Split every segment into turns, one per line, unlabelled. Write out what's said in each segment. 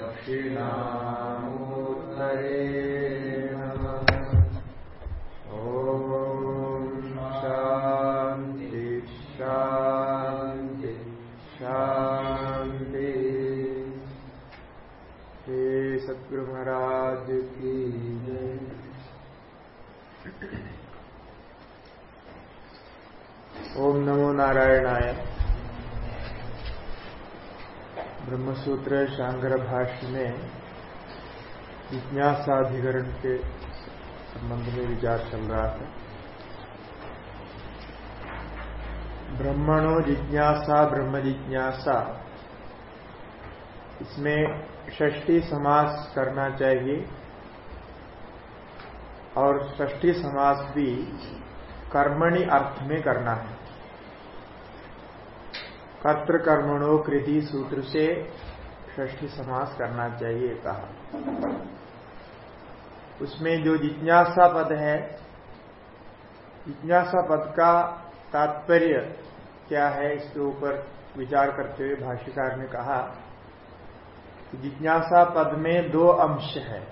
दक्षिणामूर्तये नमः ॐ शान्ति शान्ति शान्ति हे सद्गुरु महाराज की जय ओम नमो नारायणाय ब्रह्मसूत्र शांकर भाष्य में जिज्ञासाधिकरण के संबंध में विचार चल रहा है। ब्रह्मणो जिज्ञासा, ब्रह्म जिज्ञासा। इसमें षष्ठी समास करना चाहिए और षष्ठी समास भी कर्मणि अर्थ में करना है। कर्त्र कर्मणो कृति सूत्र से षष्ठी समास करना चाहिए, कहा। उसमें जो जिज्ञासा पद है, जिज्ञासा पद का तात्पर्य क्या है, इसके ऊपर विचार करते हुए भाष्यकार ने कहा कि जिज्ञासा पद में दो अंश है।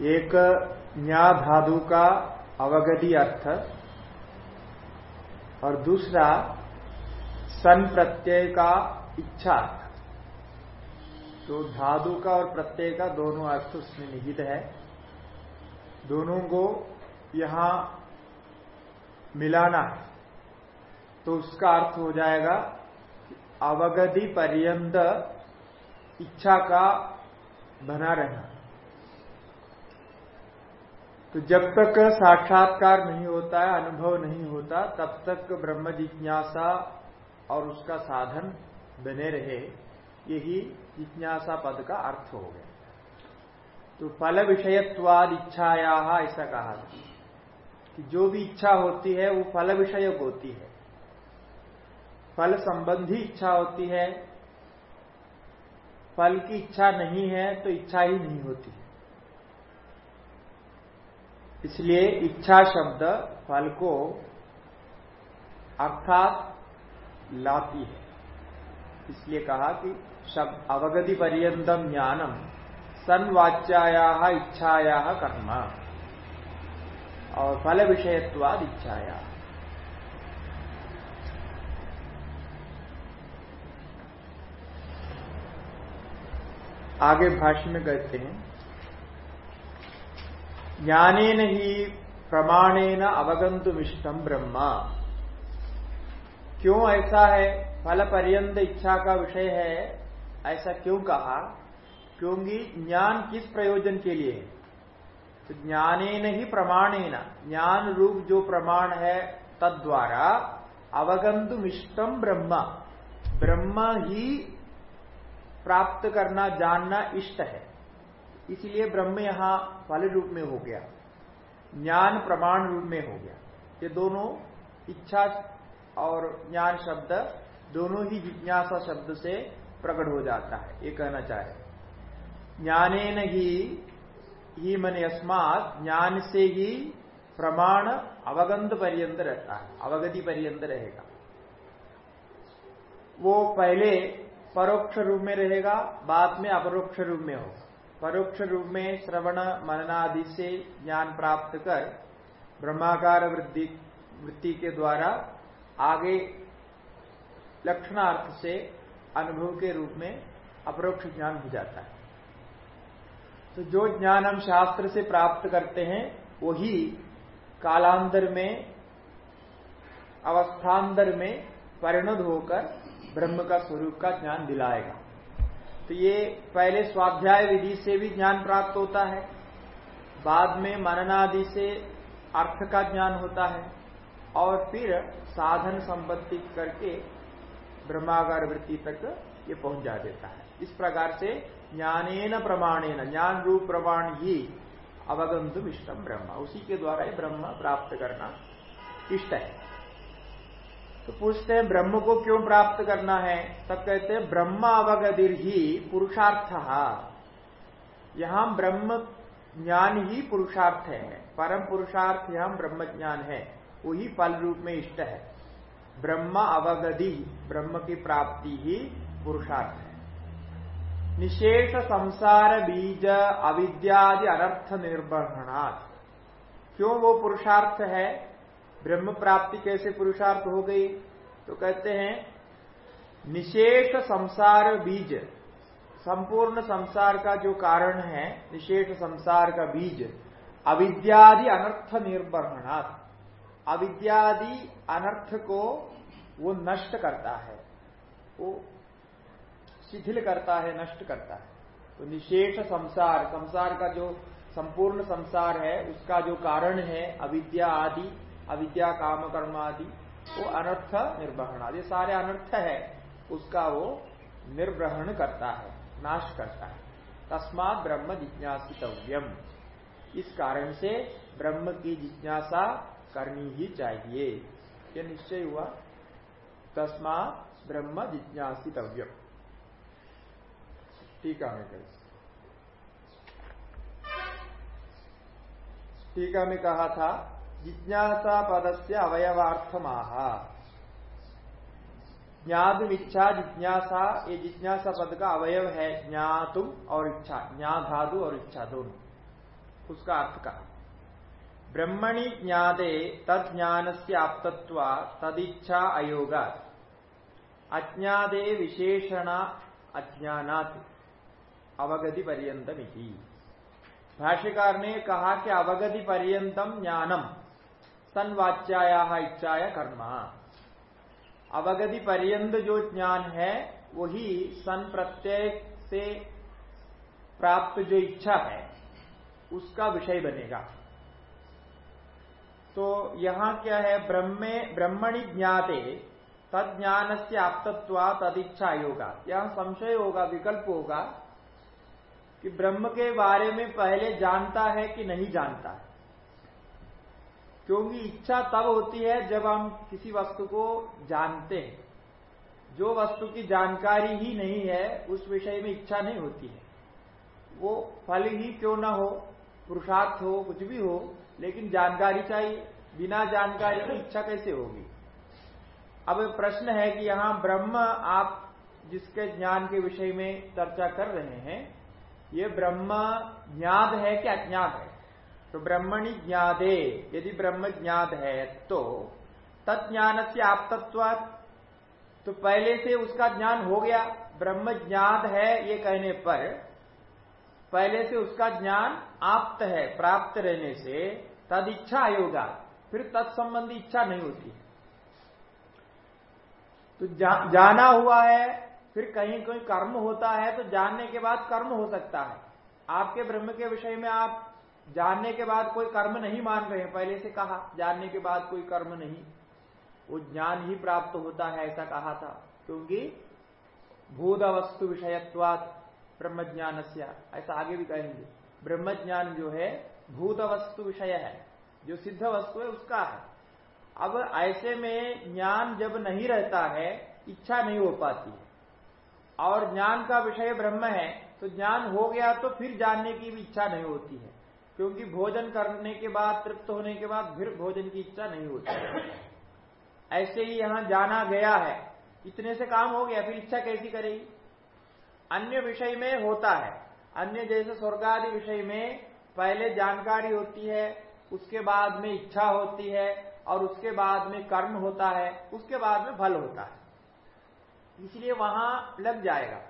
एक न्या धातु का अवगति अर्थ और दूसरा सन प्रत्यय का इच्छा अर्थ तो धातु का और प्रत्यय का दोनों अर्थ उसमें निहित है। दोनों को यहाँ मिलाना तो उसका अर्थ हो जाएगा अवगति पर्यंत इच्छा का बना रहना। तो जब तक साक्षात्कार नहीं होता है अनुभव नहीं होता, तब तक ब्रह्म जिज्ञासा और उसका साधन बने रहे। यही जिज्ञासा पद का अर्थ हो गया। तो फल विषयत्वाद इच्छाया ऐसा कहा था कि जो भी इच्छा होती है, वो फल विषयक होती है। फल संबंधी इच्छा होती है, फल की इच्छा नहीं है तो इच्छा ही नहीं होती इसलिए इच्छा शब्द फल को अर्थात लाती है। इसलिए कहा कि अवगति पर्यंतम ज्ञानम सन्वाच्याया इच्छाया कर्म। और फल विषयत्वाद इच्छाया। आगे भाष्य में कहते हैं, ज्ञानेन ही प्रमाणेन अवगंतुमिष्टम ब्रह्मा। क्यों ऐसा है? फल पर्यंत इच्छा का विषय है ऐसा क्यों कहा? क्योंकि ज्ञान किस प्रयोजन के लिए? है तो ज्ञानेन ही प्रमाणेन। ज्ञान रूप जो प्रमाण है तद द्वारा तद्वारा अवगंतुमिष्टम ब्रह्म। ब्रह्म ही प्राप्त करना, जानना इष्ट है। इसलिए ब्रह्म यहाँ फल रूप में हो गया। ज्ञान प्रमाण रूप में हो गया। ये दोनों इच्छा और ज्ञान शब्द, दोनों ही जिज्ञासा शब्द से प्रकट हो जाता है, ये कहना चाहे। ज्ञानेन ही ही मन अस्मात, ज्ञान से ही प्रमाण अवगंध पर्यंत रहता है, अवगति पर्यंत रहेगा। वो पहले परोक्ष रूप में रहेगा, बाद में अपरोक्ष रूप में होगा। परोक्ष रूप में श्रवण, मननादि से ज्ञान प्राप्त कर, ब्रह्माकार वृद्धि, वृत्ति के द्वारा आगे लक्षणार्थ से अनुभव के रूप में अपरोक्ष ज्ञान हो जाता है। तो जो ज्ञान हम शास्त्र से प्राप्त करते हैं, वही कालांतर में, अवस्थांतर में परिणत होकर ब्रह्म का स्वरूप का ज्ञान दिलाएगा। तो ये पहले स्वाध्याय विधि से भी ज्ञान प्राप्त होता है, बाद में मननादि से अर्थ का ज्ञान होता है, और फिर साधन संपत्ति करके ब्रह्मागार वृत्ति तक ये पहुँच जा देता है। इस प्रकार से ज्ञानेन प्रमाणेन ज्ञान रूप प्रमाण ही अवगंतुम इष्टम ब्रह्म। उसी के द्वारा ही ब्रह्म प्राप्त करना इष्ट है। तो पूछते हैं, ब्रह्म को क्यों प्राप्त करना है? तब कहते हैं, ब्रह्म अवगतिर ही पुरुषार्थ। यहाँ ब्रह्म ज्ञान ही पुरुषार्थ है। परम पुरुषार्थ, यहाँ ब्रह्म ज्ञान है। वही फल रूप में इष्ट है। ब्रह्म अवगति, ब्रह्म की प्राप्ति ही पुरुषार्थ है। निशेष संसार बीज अविद्यादि अनर्थ निर्वहणात्। क्यों वो पुरुषार्थ है? ब्रह्म प्राप्ति कैसे पुरुषार्थ हो गई? तो कहते हैं, निशेष संसार बीज, संपूर्ण संसार का जो कारण है, निशेष संसार का बीज, अविद्यादि अनर्थ निर्वहणात्। अविद्यादि अनर्थ को वो नष्ट करता है। वो शिथिल करता है, नष्ट करता है। तो निशेष संसार संसार का जो संपूर्ण संसार है, उसका जो कारण है अविद्या आदि, अविद्या काम कर्म आदि, वो अनर्थ निर्वहण आदि। सारे अनर्थ है, उसका वो निर्वहण करता है, नाश करता है। तस्मात ब्रह्म जिज्ञासितव्यम। इस कारण से ब्रह्म की जिज्ञासा करनी ही चाहिए। ये निश्चय हुआ। तस्मात ब्रह्म जिज्ञासितव्यम टीका में कही टीका में कहा था, जिज्ञासा पद से अवयवार्थमाह। ज्ञातुम इच्छा, जिज्ञासा, ये जिज्ञासा पद का अवयव है, ज्ञातुम और इच्छा ज्ञाधादु और इच्छा दोनों उसका अर्थ का ब्रह्मणि ज्ञाते तद ज्ञान से आपत्व तदिच्छा अयोग अज्ञाते विशेषण अज्ञात अवगति पर्यतम भाष्यकार ने कहा कि अवगति पर्यतम ज्ञानम सनवाच्याया इच्छाया कर्म। अवगति पर्यंत जो ज्ञान है, वही सन प्रत्यय से प्राप्त जो इच्छा है, उसका विषय बनेगा। तो यहाँ क्या है? ब्रह्मे, ब्रह्मणि ज्ञाते तद ज्ञान से आपतत्व तदिच्छा होगा यहाँ संशय होगा, विकल्प होगा कि ब्रह्म के बारे में पहले जानता है कि नहीं जानता है। क्योंकि इच्छा तब होती है जब हम किसी वस्तु को जानते हैं। जो वस्तु की जानकारी ही नहीं है, उस विषय में इच्छा नहीं होती है। वो फल ही क्यों ना हो, पुरुषार्थ हो, कुछ भी हो लेकिन जानकारी चाहिए, बिना जानकारी की इच्छा कैसे होगी? अब प्रश्न है कि यहाँ ब्रह्म आप जिसके ज्ञान के विषय में चर्चा कर रहे हैं, ये ब्रह्म ज्ञात है कि अज्ञात है? तो ब्रह्मणि ज्ञादे यदि ब्रह्म ज्ञात है तो तत्ज्ञान से आपतत्व तो पहले से उसका ज्ञान हो गया। ब्रह्म ज्ञात है ये कहने पर पहले से उसका ज्ञान आप्त है प्राप्त रहने से तद इच्छा आयोगा फिर तत्संबंधी इच्छा नहीं होती। तो जा, जाना हुआ है फिर कहीं कोई कर्म होता है तो जानने के बाद कर्म हो सकता है। आपके ब्रह्म के विषय में आप जानने के बाद कोई कर्म नहीं मान रहे हैं पहले से कहा जानने के बाद कोई कर्म नहीं। वो ज्ञान ही प्राप्त होता है ऐसा कहा था। क्योंकि भूत वस्तु विषयत्वात ब्रह्म ज्ञान ऐसा आगे भी कहेंगे। ब्रह्म ज्ञान जो है भूत वस्तु विषय है। जो सिद्ध वस्तु है, उसका है। अब ऐसे में ज्ञान जब नहीं रहता है, इच्छा नहीं हो पाती और ज्ञान का विषय ब्रह्म है तो ज्ञान हो गया तो फिर जानने की भी इच्छा नहीं होती है। क्योंकि भोजन करने के बाद, तृप्त होने के बाद फिर भोजन की इच्छा नहीं होती ऐसे ही यहाँ जाना गया है। इतने से काम हो गया, फिर इच्छा कैसी करेगी? अन्य विषय में होता है। अन्य जैसे स्वर्ग आदि विषय में पहले जानकारी होती है, उसके बाद में इच्छा होती है और उसके बाद में कर्म होता है, उसके बाद में फल होता है। इसलिए वहाँ लग जाएगा।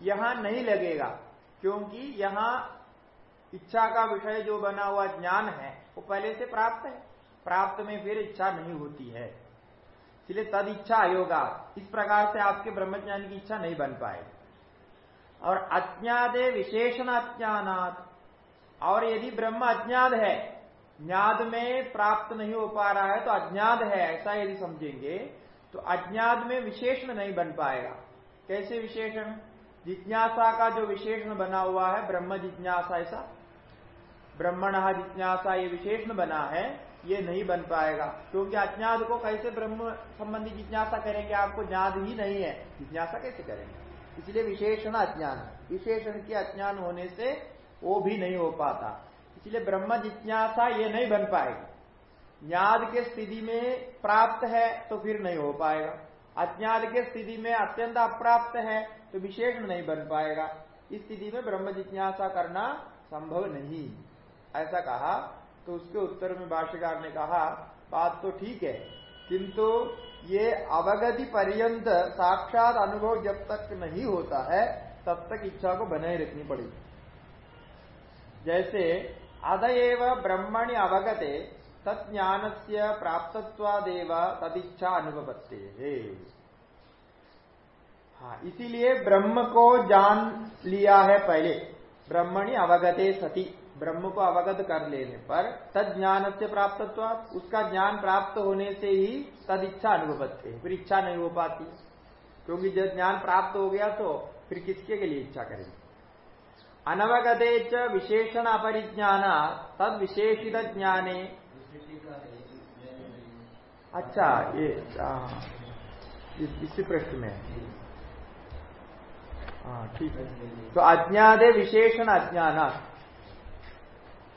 यहाँ नहीं लगेगा, क्योंकि यहाँ इच्छा का विषय जो बना हुआ ज्ञान है, वो पहले से प्राप्त है। प्राप्त में फिर इच्छा नहीं होती है। इसलिए तद इच्छा आयोगा। इस प्रकार से आपके ब्रह्मज्ञान की इच्छा नहीं बन पाएगी। और अज्ञादे विशेषण अज्ञानात और यदि ब्रह्म अज्ञात है ज्ञात में प्राप्त नहीं हो पा रहा है तो अज्ञात है, ऐसा यदि समझेंगे तो अज्ञात में विशेषण नहीं बन पाएगा। कैसे विशेषण? जिज्ञासा का जो विशेषण बना हुआ है, ब्रह्म जिज्ञासा, ऐसा? ब्रह्मण जिज्ञासा, ये विशेषण बना है, ये नहीं बन पाएगा। क्योंकि अज्ञात को कैसे ब्रह्म संबंधी जिज्ञासा करेंगे आपको ज्ञात ही नहीं है। जिज्ञासा कैसे करेंगे? इसलिए विशेषण अज्ञान। विशेषण के अज्ञान होने से वो भी नहीं हो पाता। इसलिए ब्रह्म जिज्ञासा ये नहीं बन पाएगी। ज्ञात के स्थिति में प्राप्त है तो फिर नहीं हो पाएगा। अज्ञात के स्थिति में अत्यंत अप्राप्त है तो विशेषण नहीं बन पाएगा। इस स्थिति में ब्रह्म जिज्ञासा करना संभव नहीं। ऐसा कहा तो उसके उत्तर में भाष्यकार ने कहा, बात तो ठीक है, किंतु ये अवगति पर्यंत साक्षात अनुभव जब तक नहीं होता है, तब तक इच्छा को बनाए रखनी पड़ेगी। जैसे अदएव ब्रह्मणि अवगते तत्ज्ञान से प्राप्तवादेव तदिच्छा अनुभवते है हाँ इसीलिए ब्रह्म को जान लिया है पहले। ब्रह्मणि अवगते सती। ब्रह्म को अवगत कर लेने पर तद ज्ञान से प्राप्त उसका ज्ञान प्राप्त होने से ही तद इच्छा अनुभवते फिर इच्छा नहीं हो पाती। क्योंकि जब ज्ञान प्राप्त हो गया तो फिर किसके के लिए इच्छा करेंगे? अनवगते च विशेषण अपरिज्ञान, तद विशेषित ज्ञाने। अच्छा ये इसी प्रश्न में। हाँ ठीक है। तो अज्ञादे विशेषण अज्ञान।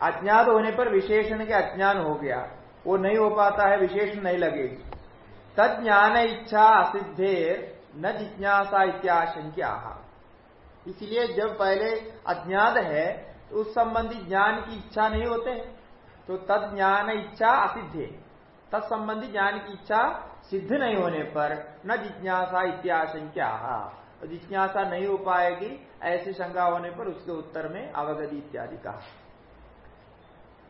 अज्ञात होने पर विशेषण के अज्ञान हो गया। वो नहीं हो पाता है, विशेषण नहीं लगेगी। ज्ञान इच्छा असिद्धेर न जिज्ञासा इत्याशंक्या इसलिए जब पहले अज्ञात है तो उस संबंधी ज्ञान की इच्छा नहीं होते तो तद ज्ञान इच्छा असिद्धे। तत्संबंधी ज्ञान की इच्छा सिद्ध नहीं होने पर न जिज्ञासा इत्याशंक्या जिज्ञासा नहीं हो पाएगी, ऐसी शंका होने पर उसके उत्तर में अवगति इत्यादि कहा।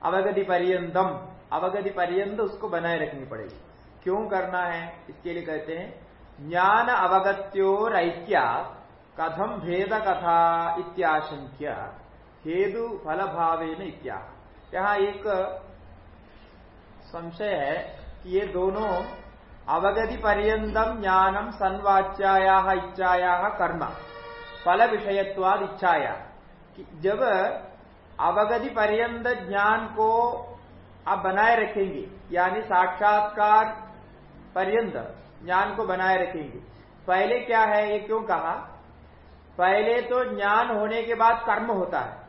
अवगति पर्यंतम अवगति पर्यंत उसको बनाए रखनी पड़ेगी। क्यों करना है? इसके लिए कहते हैं, ज्ञान अवगत्योर कथम भेद कथा इत्याशंक्य हेतु फल भावे इत्या। यहाँ एक संशय है कि ये दोनों अवगति पर्यतम ज्ञानम संवाच्याया इच्छाया कर्म फल विषयत्वाद इच्छाया जब अवगति पर्यंत ज्ञान को आप बनाए रखेंगे, यानी साक्षात्कार पर्यंत ज्ञान को बनाए रखेंगे। पहले क्या है, ये क्यों कहा? पहले तो ज्ञान होने के बाद कर्म होता है।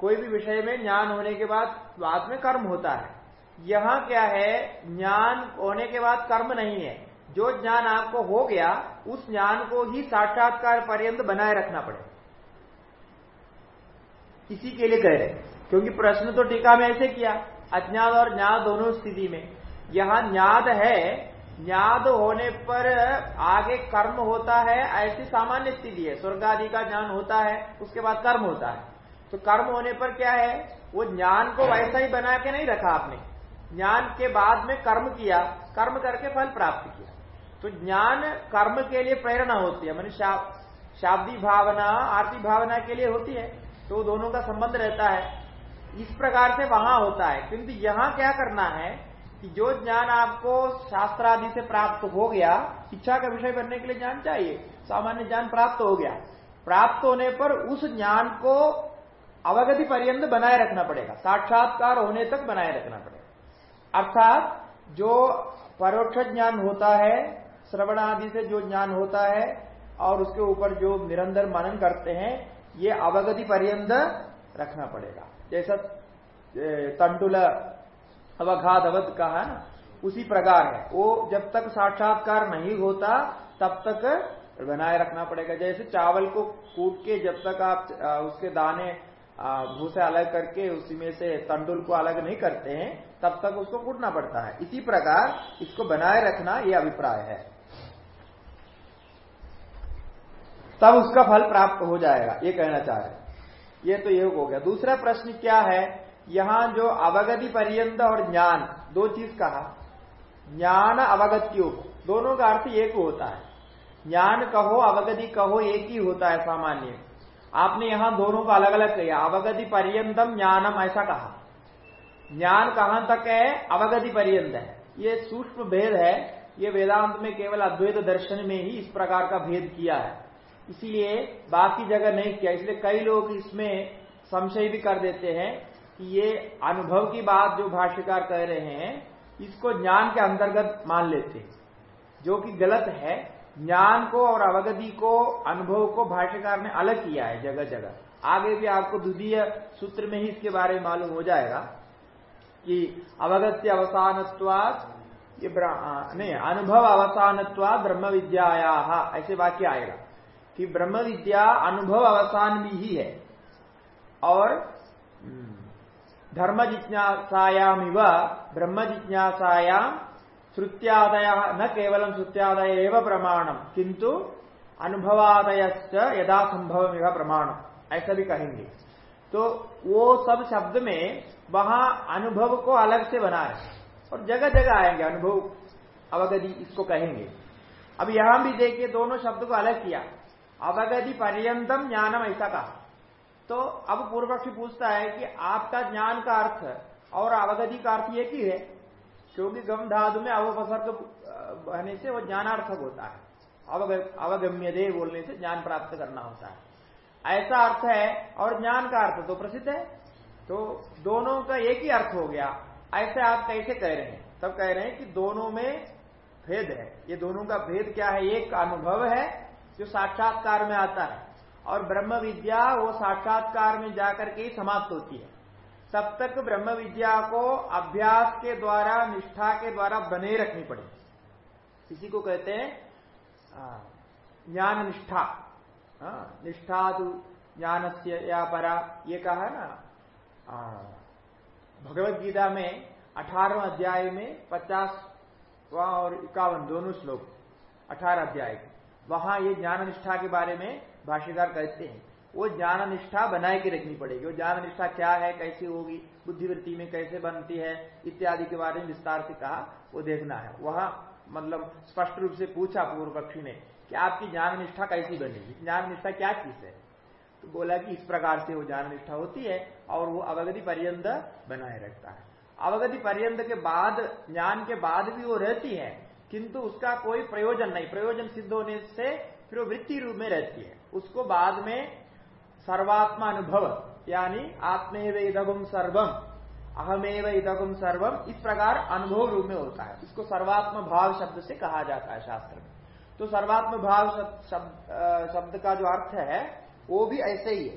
कोई भी विषय में ज्ञान होने के बाद बाद में कर्म होता है। यहाँ क्या है, ज्ञान होने के बाद कर्म नहीं है। जो ज्ञान आपको हो गया, उस ज्ञान को ही साक्षात्कार पर्यंत बनाए रखना पड़ेगा। इसी के लिए कह रहे क्योंकि प्रश्न तो टीका में ऐसे किया, अज्ञात और ज्ञात दोनों स्थिति में। यहाँ ज्ञात है, ज्ञात होने पर आगे कर्म होता है, ऐसी सामान्य स्थिति है। स्वर्ग आदि का ज्ञान होता है, उसके बाद कर्म होता है। तो कर्म होने पर क्या है? वो ज्ञान को वैसा ही बना के नहीं रखा आपने। ज्ञान के बाद में कर्म किया, कर्म करके फल प्राप्त किया। तो ज्ञान कर्म के लिए प्रेरणा होती है, मनुष्य शाब्दी भावना, आरती भावना के लिए होती है। तो दोनों का संबंध रहता है। इस प्रकार से वहाँ होता है। किंतु यहाँ क्या करना है कि जो ज्ञान आपको शास्त्र आदि से प्राप्त हो गया, इच्छा का विषय बनने के लिए ज्ञान चाहिए, सामान्य ज्ञान प्राप्त हो गया, प्राप्त होने पर उस ज्ञान को अवगति पर्यंत बनाए रखना पड़ेगा। साक्षात्कार होने तक बनाए रखना पड़ेगा। अर्थात जो परोक्ष ज्ञान होता है श्रवण आदि से जो ज्ञान होता है, और उसके ऊपर जो निरंतर मनन करते हैं ये अवगति पर्यंत रखना पड़ेगा। जैसा तंडुल अवघात अवध का है ना, उसी प्रकार है। वो जब तक साक्षात्कार नहीं होता, तब तक बनाए रखना पड़ेगा। जैसे चावल को कूट के जब तक आप उसके दाने भूसे अलग करके उसी में से तंडुल को अलग नहीं करते हैं, तब तक उसको कूटना पड़ता है। इसी प्रकार इसको बनाए रखना यह अभिप्राय है। तब उसका फल प्राप्त हो जाएगा, ये कहना चाह रहे ये तो योग हो गया। दूसरा प्रश्न क्या है? यहाँ जो अवगति पर्यंत और ज्ञान, दो चीज़ कहा। ज्ञान अवगत्यो दोनों का अर्थ एक होता है। ज्ञान कहो, अवगति कहो, एक ही होता है सामान्य। आपने यहाँ दोनों को अलग अलग किया। अवगति पर्यंतम ज्ञानम, ऐसा कहा। ज्ञान कहाँ तक है? अवगति पर्यंत है। ये सूक्ष्म भेद है। ये वेदांत में केवल अद्वैत दर्शन में ही इस प्रकार का भेद किया है। इसीलिए बाकी जगह नहीं किया। इसलिए कई लोग इसमें संशय भी कर देते हैं कि ये अनुभव की बात जो भाष्यकार कह रहे हैं, इसको ज्ञान के अंतर्गत मान लेते हैं। जो कि गलत है। ज्ञान को और अवगति को, अनुभव को भाष्यकार ने अलग किया है जगह जगह। आगे भी आपको द्वितीय सूत्र में ही इसके बारे में मालूम हो जाएगा कि अवगत्य अवसानत्वाद ये नहीं, अनुभव अवसानत्वाद ब्रह्म विद्याया ऐसे वाक्य आएगा। कि ब्रह्म विद्या अनुभव अवसान भी ही है। और धर्म जिज्ञासायाम ब्रह्म जिज्ञासायाम श्रुत्यादय न केवलम श्रुत्यादय एवं प्रमाणम किंतु अनुभवादय यदा संभव प्रमाणम ऐसा भी कहेंगे। तो वो सब शब्द में वहाँ अनुभव को अलग से बना है और जगह जगह आएँगे, अनुभव अवगति इसको कहेंगे। अब यहाँ भी देखिए दोनों शब्द को अलग किया। अवगति पर्यंतम ज्ञानम ऐसा कहा तो अब पूर्व पक्षी पूछता है कि आपका ज्ञान का अर्थ और अवगति का अर्थ एक ही है? क्योंकि गम धातु में अवसर्ग बहने से वो ज्ञानार्थक होता है। अवगम्य दे बोलने से ज्ञान प्राप्त करना होता है। ऐसा अर्थ है और ज्ञान का अर्थ तो प्रसिद्ध है। तो दोनों का एक ही अर्थ हो गया। ऐसे आप कैसे कह रहे हैं? तब कह रहे हैं कि दोनों में भेद है। ये दोनों का भेद क्या है? एक अनुभव है जो साक्षात्कार में आता है। और ब्रह्म विद्या वो साक्षात्कार में जाकर के ही समाप्त होती है। तब तक ब्रह्म विद्या को अभ्यास के द्वारा, निष्ठा के द्वारा बने रखनी पड़ेगी। इसी को कहते हैं ज्ञान निष्ठा निष्ठा तो ज्ञान से या परा, ये कहा ना भगवत गीता में अठारह अध्याय में पचास और इक्यावन, दोनों श्लोक, अठारह अध्याय वहाँ ये ज्ञान निष्ठा के बारे में भाष्यकार कहते हैं। वो ज्ञान निष्ठा बनाए के रखनी पड़ेगी। वो ज्ञान निष्ठा क्या है, कैसी होगी, बुद्धिवृत्ति में कैसे बनती है, इत्यादि के बारे में विस्तार से कहा, वो देखना है। वहाँ मतलब स्पष्ट रूप से पूछा पूर्व पक्षी ने कि आपकी ज्ञान निष्ठा कैसी बनेगी? ज्ञान निष्ठा क्या चीज़ है? तो बोला कि इस प्रकार से वो ज्ञान निष्ठा होती है और वो अवगति पर्यंत बनाए रखता है। अवगति पर्यंत के बाद, ज्ञान के बाद भी वो रहती है। किंतु उसका कोई प्रयोजन नहीं। प्रयोजन सिद्ध होने से फिर वृत्ति रूप में रहती है। उसको बाद में सर्वात्मा अनुभव, यानी आत्मेव इदगुम सर्वम, अहमेव इदगुम सर्वम, इस प्रकार अनुभव रूप में होता है। इसको सर्वात्म भाव शब्द से कहा जाता है शास्त्र में। तो सर्वात्म भाव शब्द का जो अर्थ है, वो भी ऐसे ही है।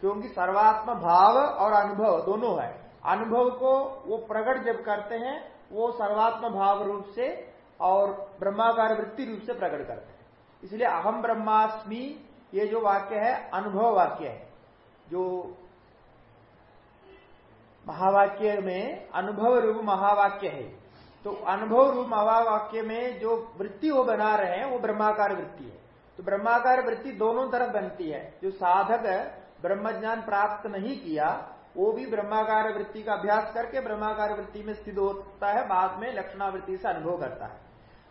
क्योंकि सर्वात्म भाव और अनुभव दोनों है। अनुभव को वो प्रकट जब करते हैं, वो सर्वात्म भाव रूप से और ब्रह्माकार वृत्ति रूप से प्रकट करते हैं। इसलिए अहम ब्रह्मास्मि, ये जो वाक्य है, अनुभव वाक्य है। जो महावाक्य में अनुभव रूप महावाक्य है। तो अनुभव रूप महावाक्य में जो वृत्ति वो बना रहे हैं, वो ब्रह्माकार वृत्ति है। तो ब्रह्माकार वृत्ति दोनों तरफ़ बनती है। जो साधक ब्रह्मज्ञान प्राप्त नहीं किया, वो भी ब्रह्माकार वृत्ति का अभ्यास करके ब्रह्माकार वृत्ति में स्थित होता है, बाद में लक्षणावृत्ति से अनुभव करता है।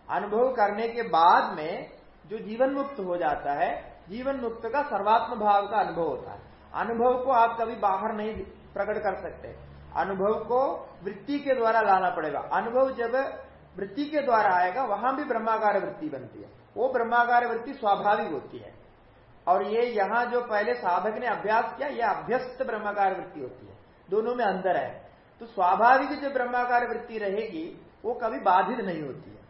अनुभव करने के बाद में जो जीवन मुक्त हो जाता है, जीवन मुक्त का सर्वात्म भाव का अनुभव होता है। अनुभव को आप कभी बाहर नहीं प्रकट कर सकते। अनुभव को वृत्ति के द्वारा लाना पड़ेगा। अनुभव जब वृत्ति के द्वारा आएगा, वहाँ भी ब्रह्माकार वृत्ति बनती है। वो ब्रह्माकार वृत्ति स्वाभाविक होती है। और ये यहाँ जो पहले साधक ने अभ्यास किया यह अभ्यस्त ब्रह्माकार वृत्ति होती है। दोनों में अंदर है। तो स्वाभाविक जो ब्रह्माकार वृत्ति रहेगी, वो कभी बाधित नहीं होती है।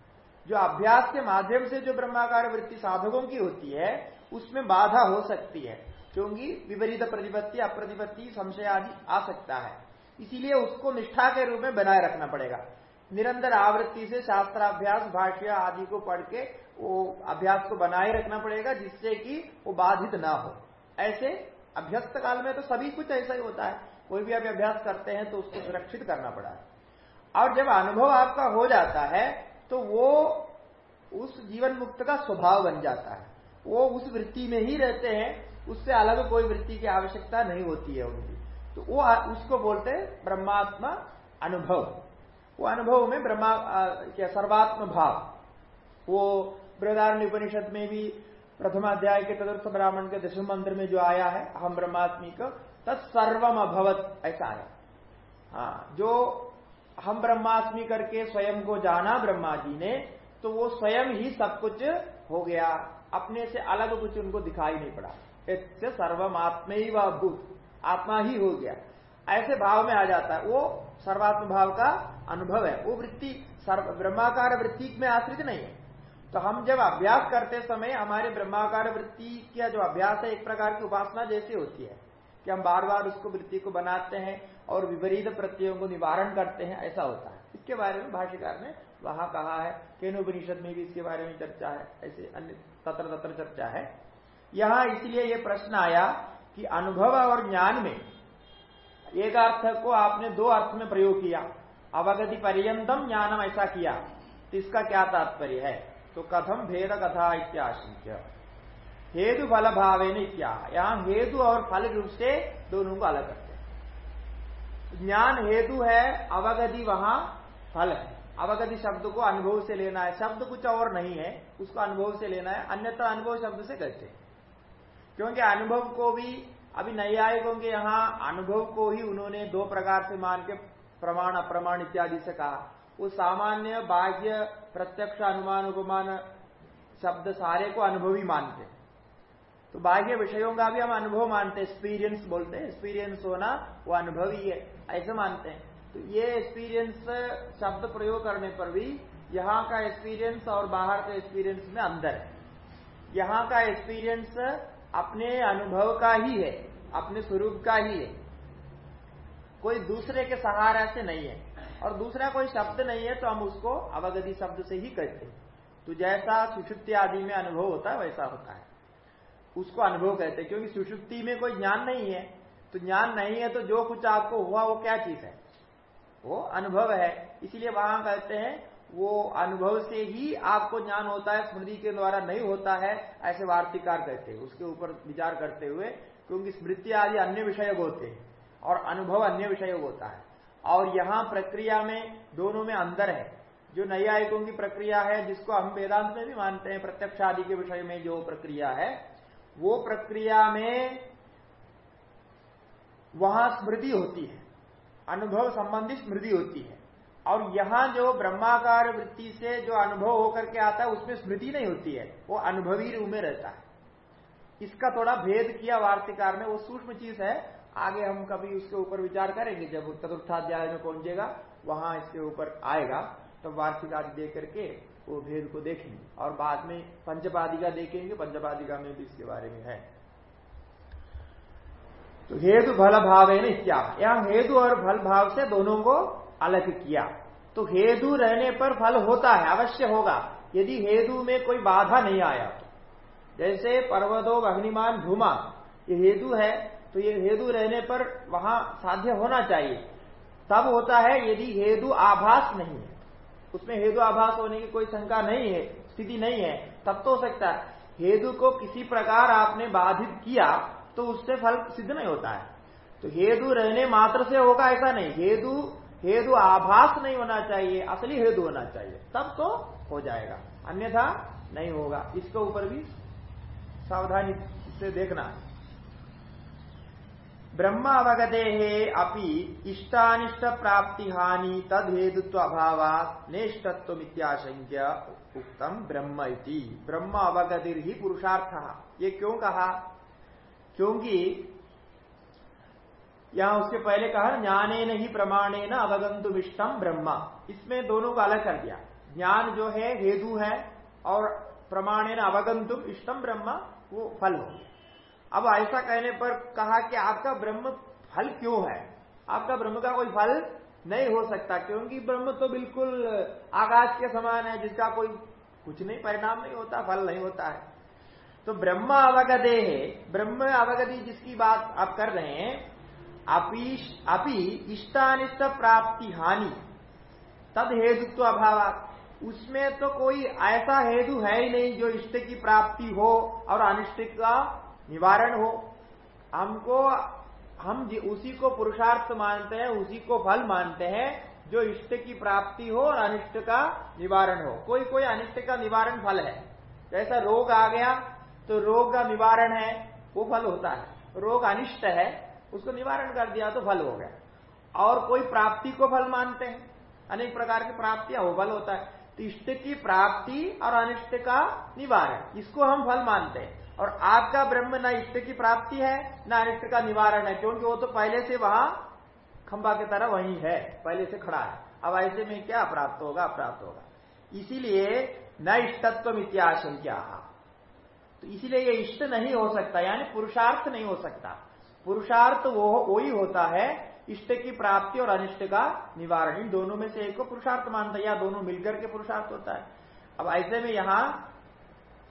जो अभ्यास के माध्यम से जो ब्रह्माकार वृत्ति साधकों की होती है, उसमें बाधा हो सकती है, क्योंकि विपरीत प्रतिपत्ति, अप्रतिपत्ति, संशय आदि आ सकता है। इसीलिए उसको निष्ठा के रूप में बनाए रखना पड़ेगा। निरंतर आवृत्ति से शास्त्राभ्यास, भाष्य आदि को पढ़ के वो अभ्यास को बनाए रखना पड़ेगा, जिससे कि वो बाधित ना हो। ऐसे अभ्यस्त काल में तो सभी कुछ ऐसा ही होता है। कोई भी आप अभ्यास करते हैं तो उसको सुरक्षित करना पड़ा है। और जब अनुभव आपका हो जाता है तो वो उस जीवन मुक्त का स्वभाव बन जाता है। वो उस वृत्ति में ही रहते हैं, उससे अलग कोई वृत्ति की आवश्यकता नहीं होती है उनकी। तो वो उसको बोलते हैं ब्रह्मात्मा अनुभव। वो अनुभव में ब्रह्मा क्या सर्वात्म भाव। वो बृहदारण्य उपनिषद में भी प्रथम अध्याय के चतुर्थ ब्राह्मण के दशम मंत्र में जो आया है हम ब्रह्मात्मी का तत्सर्वम अभवत ऐसा है। हाँ जो हम ब्रह्मास्मि करके स्वयं को जाना ब्रह्मा जी ने तो वो स्वयं ही सब कुछ हो गया। अपने से अलग कुछ उनको दिखाई नहीं पड़ा। इससे सर्वम आत्म ही भूत आत्मा ही हो गया। ऐसे भाव में आ जाता है। वो सर्वात्म भाव का अनुभव है। वो वृत्ति ब्रह्माकार वृत्ति में आश्रित नहीं है। तो हम जब अभ्यास करते समय हमारे ब्रह्माकार वृत्ति का जो अभ्यास है, एक प्रकार की उपासना जैसी होती है कि हम बार बार उसको वृत्ति को बनाते हैं। और विपरीत प्रत्ययों को निवारण करते हैं, ऐसा होता है। इसके बारे में भाष्यकार ने वहाँ कहा है, केनोपनिषद में भी इसके बारे में चर्चा है, ऐसे अन्य तत्र तत्र चर्चा है। यहाँ इसलिए यह प्रश्न आया कि अनुभव और ज्ञान में एक अर्थ को आपने दो अर्थ में प्रयोग किया, अवगति पर्यंतम ज्ञानम ऐसा किया तो इसका क्या तात्पर्य है? तो कथम भेद कथा इत्याशंक्य। हेतु फल भावे ने क्या यहाँ हेतु और फल रूप से दोनों को अलग करते हैं ज्ञान हेतु है, अवगति वहाँ फल है। अवगति शब्द को अनुभव से लेना है। शब्द कुछ और नहीं है, उसको अनुभव से लेना है। अन्यथा अनुभव शब्द से कहते हैं। क्योंकि अनुभव को भी, अभी नैयायिकों के यहाँ, अनुभव को ही उन्होंने दो प्रकार से मान के प्रमाण, अप्रमाण इत्यादि से कहा। वो सामान्य, बाह्य, प्रत्यक्ष, अनुमान, उपमान शब्द सारे को अनुभवी मानते तो बाह्य विषयों का भी हम अनुभव मानते एक्सपीरियंस बोलते हैं। एक्सपीरियंस होना वो अनुभव है। ऐसे मानते हैं। तो ये एक्सपीरियंस शब्द प्रयोग करने पर भी यहाँ का एक्सपीरियंस और बाहर का एक्सपीरियंस में अंदर है। यहाँ का एक्सपीरियंस अपने अनुभव का ही है, अपने स्वरूप का ही है। कोई दूसरे के सहारा से नहीं है और दूसरा कोई शब्द नहीं है तो हम उसको अवगति शब्द से ही कहते हैं। तो जैसा सुषुप्ति आदि में अनुभव होता है, वैसा होता है। उसको अनुभव कहते हैं, क्योंकि सुषुप्ति में कोई ज्ञान नहीं है। तो ज्ञान नहीं है तो जो कुछ आपको हुआ, वो क्या चीज़ है? वो अनुभव है। इसीलिए वहाँ कहते हैं, वो अनुभव से ही आपको ज्ञान होता है, स्मृति के द्वारा नहीं होता है, ऐसे वार्तिकार कहते हैं। उसके ऊपर विचार करते हुए, क्योंकि स्मृति आदि अन्य विषय होते हैं, और अनुभव अन्य विषय होता है। और यहाँ प्रक्रिया में दोनों में अंदर है। जो न्यायिकों की प्रक्रिया है, जिसको हम वेदांत में भी मानते हैं, प्रत्यक्ष आदि के विषय में जो प्रक्रिया है, वो प्रक्रिया में वहाँ स्मृति होती है, अनुभव संबंधी स्मृति होती है। और यहाँ जो ब्रह्माकार वृत्ति से जो अनुभव होकर के आता है, उसमें स्मृति नहीं होती है, वो अनुभवी रूप में रहता है। इसका थोड़ा भेद किया वार्तिकार में वो सूक्ष्म चीज़ है, आगे हम कभी उसके ऊपर विचार करेंगे, जब चतुर्थाध्याय में पहुंचेगा, वहाँ इसके ऊपर आएगा तो वार्षिक आदि देख करके वो भेद को देखेंगे, और बाद में पंचपादिका देखेंगे, पंचपादिका में भी इसके बारे में है। तो हेतु फल भाव है ना क्या यहाँ हेतु और फल भाव से दोनों को अलग किया। तो हेतु रहने पर फल होता है, अवश्य होगा। यदि हेतु में कोई बाधा नहीं आया तो। जैसे पर्वतो अग्निमान घुमा ये हेतु है तो ये हेतु रहने पर वहाँ साध्य होना चाहिए। तब होता है यदि हेतु आभास नहीं है। उसमें हेतु आभास होने की कोई शंका नहीं है, स्थिति नहीं है, तब तो हो सकता है। हेतु को किसी प्रकार आपने बाधित किया तो उससे फल सिद्ध नहीं होता है। तो हेतु रहने मात्र से होगा ऐसा नहीं। हेतु हेतु आभास नहीं होना चाहिए, असली हेतु होना चाहिए। तब तो हो जाएगा। अन्यथा नहीं होगा। इसके ऊपर भी सावधानी से देखना। ब्रह्म अवगते अपि इष्टानिष्ट प्राप्ति हानि तद हेतुत्व अभाव नेष्टत्व इत्याशंक्य उत्तम ब्रह्म ब्रह्म अवगतिर ही पुरुषार्थ। ये क्यों कहा? क्योंकि यहाँ उसके पहले कहा ज्ञाने नहीं प्रमाणे न अवगंतु इष्टम ब्रह्म। इसमें दोनों को अलग कर दिया। ज्ञान जो है, हेतु है, और प्रमाणे न अवगंतुम इष्टम ब्रह्म, वो फल हो अब ऐसा कहने पर कहा कि आपका ब्रह्म फल क्यों है? आपका ब्रह्म का कोई फल नहीं हो सकता, क्योंकि ब्रह्म तो बिल्कुल आकाश के समान है, जिसका कोई कुछ नहीं, परिणाम नहीं होता, फल नहीं होता है। तो ब्रह्म अवगदे है। ब्रह्म अवगति जिसकी बात आप कर रहे हैं अपी इष्टानिष्ट प्राप्ति हानि। तद हेतुत्व अभाव उसमें तो कोई ऐसा हेतु है ही नहीं जो इष्ट की प्राप्ति हो और अनिष्ट का निवारण हो। हमको हम उसी को पुरुषार्थ मानते हैं, उसी को फल मानते हैं, जो इष्ट की प्राप्ति हो और अनिष्ट का निवारण हो। कोई कोई अनिष्ट का निवारण फल है। जैसा रोग आ गया तो रोग का निवारण है, वो फल होता है। रोग अनिष्ट है, उसको निवारण कर दिया तो फल हो गया। और कोई प्राप्ति को फल मानते हैं। अनेक प्रकार की प्राप्तियाँ हो, फल होता है। तो इष्ट की प्राप्ति और अनिष्ट का निवारण, इसको हम फल मानते हैं। और आपका ब्रह्म न इष्ट की प्राप्ति है, न अनिष्ट का निवारण है, क्योंकि वो तो पहले से वहाँ खंबा की तरह वही है, पहले से खड़ा है। अब ऐसे में क्या प्राप्त होगा प्राप्त होगा। इसीलिए न इष्टत्व इत्याशंक्या तो इसीलिए ये इष्ट नहीं हो सकता यानी पुरुषार्थ नहीं हो सकता। पुरुषार्थ वो वही होता है इष्ट की प्राप्ति और अनिष्ट का निवारण। इन दोनों में से एक को पुरुषार्थ मानता है या दोनों मिलकर के पुरुषार्थ होता है। अब ऐसे में यहाँ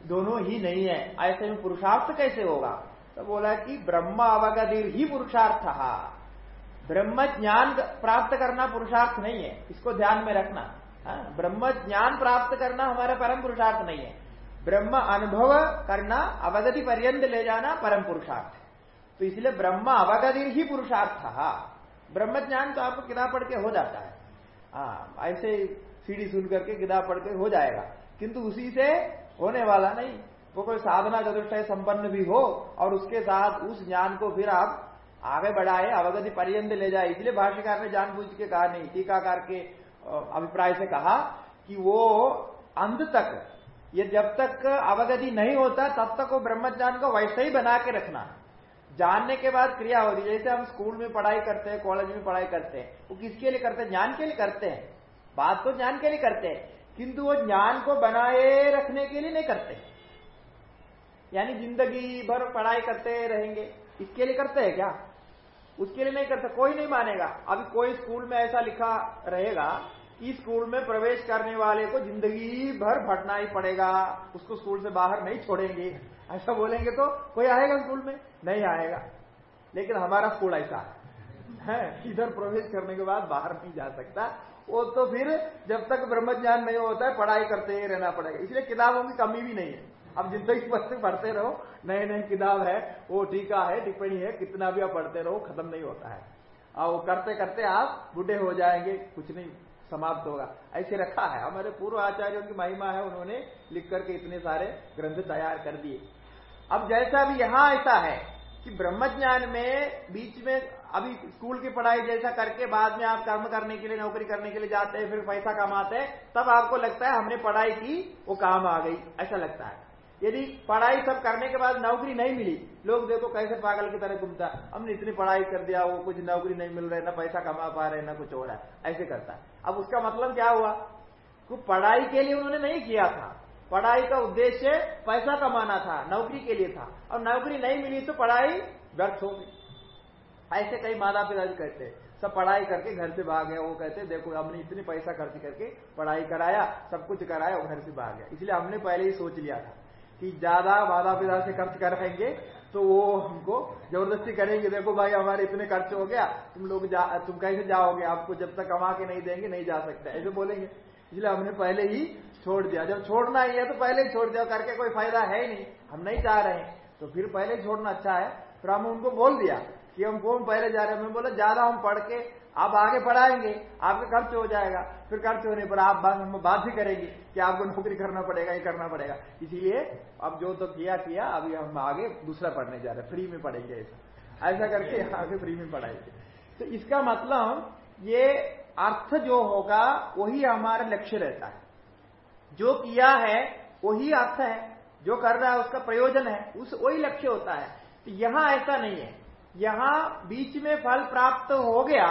दोनों ही नहीं है। ऐसे में पुरुषार्थ कैसे होगा? तो बोला कि ब्रह्म अवगतिर ही पुरुषार्थ। ब्रह्म ज्ञान प्राप्त करना पुरुषार्थ नहीं है। इसको ध्यान में रखना। हाँ, ब्रह्म ज्ञान प्राप्त करना हमारा परम पुरुषार्थ नहीं है। ब्रह्म अनुभव करना अवगति पर्यंत ले जाना परम पुरुषार्थ तो इसलिए ब्रह्म अवगति ही पुरुषार्थ ब्रह्म ज्ञान तो आपको किताब पढ़ के हो जाता है। हाँ ऐसे सीढ़ी सुन करके किताब पढ़ के हो जाएगा। किंतु उसी से होने वाला नहीं। वो कोई साधना चतुष्टय संपन्न भी हो और उसके साथ उस ज्ञान को फिर आप आगे बढ़ाए, अवगति पर्यंत ले जाए। इसलिए भाष्यकार ने जानबूझ के कहा नहीं, टीकाकार के अभिप्राय से कहा कि वो अंत तक ये जब तक अवगति नहीं होता, तब तक वो ब्रह्मज्ञान को वैसे ही बना के रखना। जानने के बाद क्रिया हो रही है, जैसे हम स्कूल में पढ़ाई करते हैं, कॉलेज में पढ़ाई करते हैं, वो किसके लिए करते हैं? ज्ञान के लिए करते हैं। बात तो ज्ञान के लिए करते हैं, किंतु वो ज्ञान को बनाए रखने के लिए नहीं करते। यानी ज़िंदगी भर पढ़ाई करते रहेंगे, इसके लिए करते हैं क्या? उसके लिए नहीं करते, कोई नहीं मानेगा। अभी कोई स्कूल में ऐसा लिखा रहेगा कि स्कूल में प्रवेश करने वाले को ज़िंदगी भर भटना ही पड़ेगा। उसको स्कूल से बाहर नहीं छोड़ेंगे। ऐसा बोलेंगे तो कोई आएगा स्कूल में? नहीं आएगा। लेकिन हमारा स्कूल ऐसा है। इधर प्रवेश करने के बाद बाहर नहीं जा सकता। वो तो फिर जब तक ब्रह्म ज्ञान नहीं होता है, पढ़ाई करते ही रहना पड़ेगा। इसलिए किताबों की कमी भी नहीं है। अब ज़िंदगी भर से पढ़ते रहो, नए नए किताब है, वो टीका है, टिप्पणी है, कितना भी आप पढ़ते रहो, खत्म नहीं होता है। और करते करते आप बुढ़े हो जाएँगे, कुछ नहीं। समाप्त होगा। ऐसे रखा है। हमारे पूर्व आचार्यों की महिमा है, उन्होंने लिख करके इतने सारे ग्रंथ तैयार कर दिए। अब जैसा भी यहाँ ऐसा है कि ब्रह्म ज्ञान में बीच में अभी स्कूल की पढ़ाई जैसा करके बाद में आप कर्म करने के लिए, नौकरी करने के लिए जाते हैं, फिर पैसा कमाते हैं, तब आपको लगता है हमने पढ़ाई की, वो काम आ गई। ऐसा लगता है। यदि पढ़ाई सब करने के बाद नौकरी नहीं मिली, लोग देखो कैसे पागल की तरह घूमता हमने इतनी पढ़ाई कर दिया, वो कुछ नौकरी नहीं मिल रहा, ना पैसा कमा पा रहे, ना कुछ हो रहा है। ऐसे करता अब उसका मतलब क्या हुआ? पढ़ाई के लिए उन्होंने नहीं किया था। पढ़ाई का उद्देश्य पैसा कमाना था, नौकरी के लिए था। और नौकरी नहीं मिली तो पढ़ाई व्यर्थ हो गई। ऐसे कई माता पिता भी कहते हैं, सब पढ़ाई करके घर से भाग गया वो कहते देखो, हमने इतनी पैसा खर्च करके पढ़ाई कराया, सब कुछ कराया, वो घर से भाग गया। इसलिए हमने पहले ही सोच लिया था। कि ज़्यादा माता पिता से खर्च कराएँगे तो वो हमको ज़बरदस्ती करेंगे, देखो भाई हमारे इतने खर्च हो गया, तुम लोग जा, तुम कैसे जाओगे, आपको जब तक कमा के नहीं देंगे, नहीं जा सकते, ऐसे बोलेंगे। इसलिए हमने पहले ही छोड़ दिया, जब छोड़ना ही है तो पहले ही छोड़ दिया, करके कोई फ़ायदा है ही नहीं, हम नहीं चाह रहे हैं। तो फिर पहले ही छोड़ना अच्छा है, फिर हम उनको बोल दिया कि हम कौन पहले जा रहे हैं मैं बोला, ज़्यादा हम पढ़ के आप आगे पढ़ाएँगे आपका खर्च हो जाएगा। फिर खर्च होने पर आप बाध्य करेंगे कि आपको नौकरी करना पड़ेगा ये करना पड़ेगा। इसीलिए अब जो तो किया किया अभी हम आगे दूसरा पढ़ने जा रहे हैं। फ्री में पढ़ेंगे ऐसा। ऐसा करके आगे फ्री में पढ़ाएँगे। तो इसका मतलब ये अर्थ जो होगा वही हमारा लक्ष्य रहता है। जो किया है वही अर्थ है। जो कर रहा है उसका प्रयोजन है। उस वही लक्ष्य होता है। तो यहाँ ऐसा नहीं है। यहाँ बीच में फल प्राप्त हो गया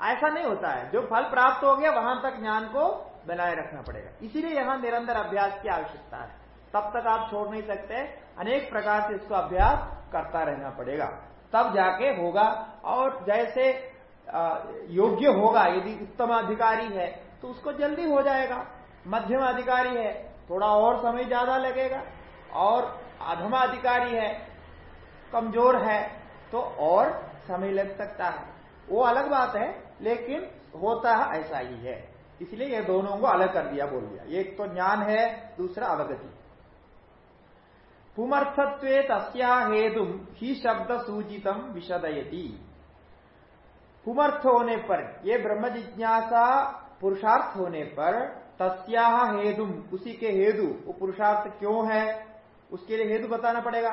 ऐसा नहीं होता है। जो फल प्राप्त हो गया, वहाँ तक ज्ञान को बनाए रखना पड़ेगा। इसीलिए यहाँ निरंतर अभ्यास की आवश्यकता है। तब तक आप छोड़ नहीं सकते। अनेक प्रकार से इसको अभ्यास करता रहना पड़ेगा। तब जाके होगा। और जैसे योग्य होगा, यदि उत्तम अधिकारी है तो उसको जल्दी हो जाएगा। मध्यम अधिकारी है, थोड़ा और समय ज़्यादा लगेगा। और अधमा अधिकारी है, कमज़ोर है तो और समय लग सकता है। वो अलग बात है। लेकिन होता है ऐसा ही है। इसलिए ये दोनों को अलग कर दिया, बोल दिया। एक तो ज्ञान है, दूसरा अवगति। पुमर्थत्व तस्या हेतु ही शब्द सूचितम विशदयती। पुमर्थ होने पर, ये ब्रह्म जिज्ञासा पुरुषार्थ होने पर, तस्या हेतु, उसी के हेतु, वो पुरुषार्थ क्यों है, उसके लिए हेतु बताना पड़ेगा।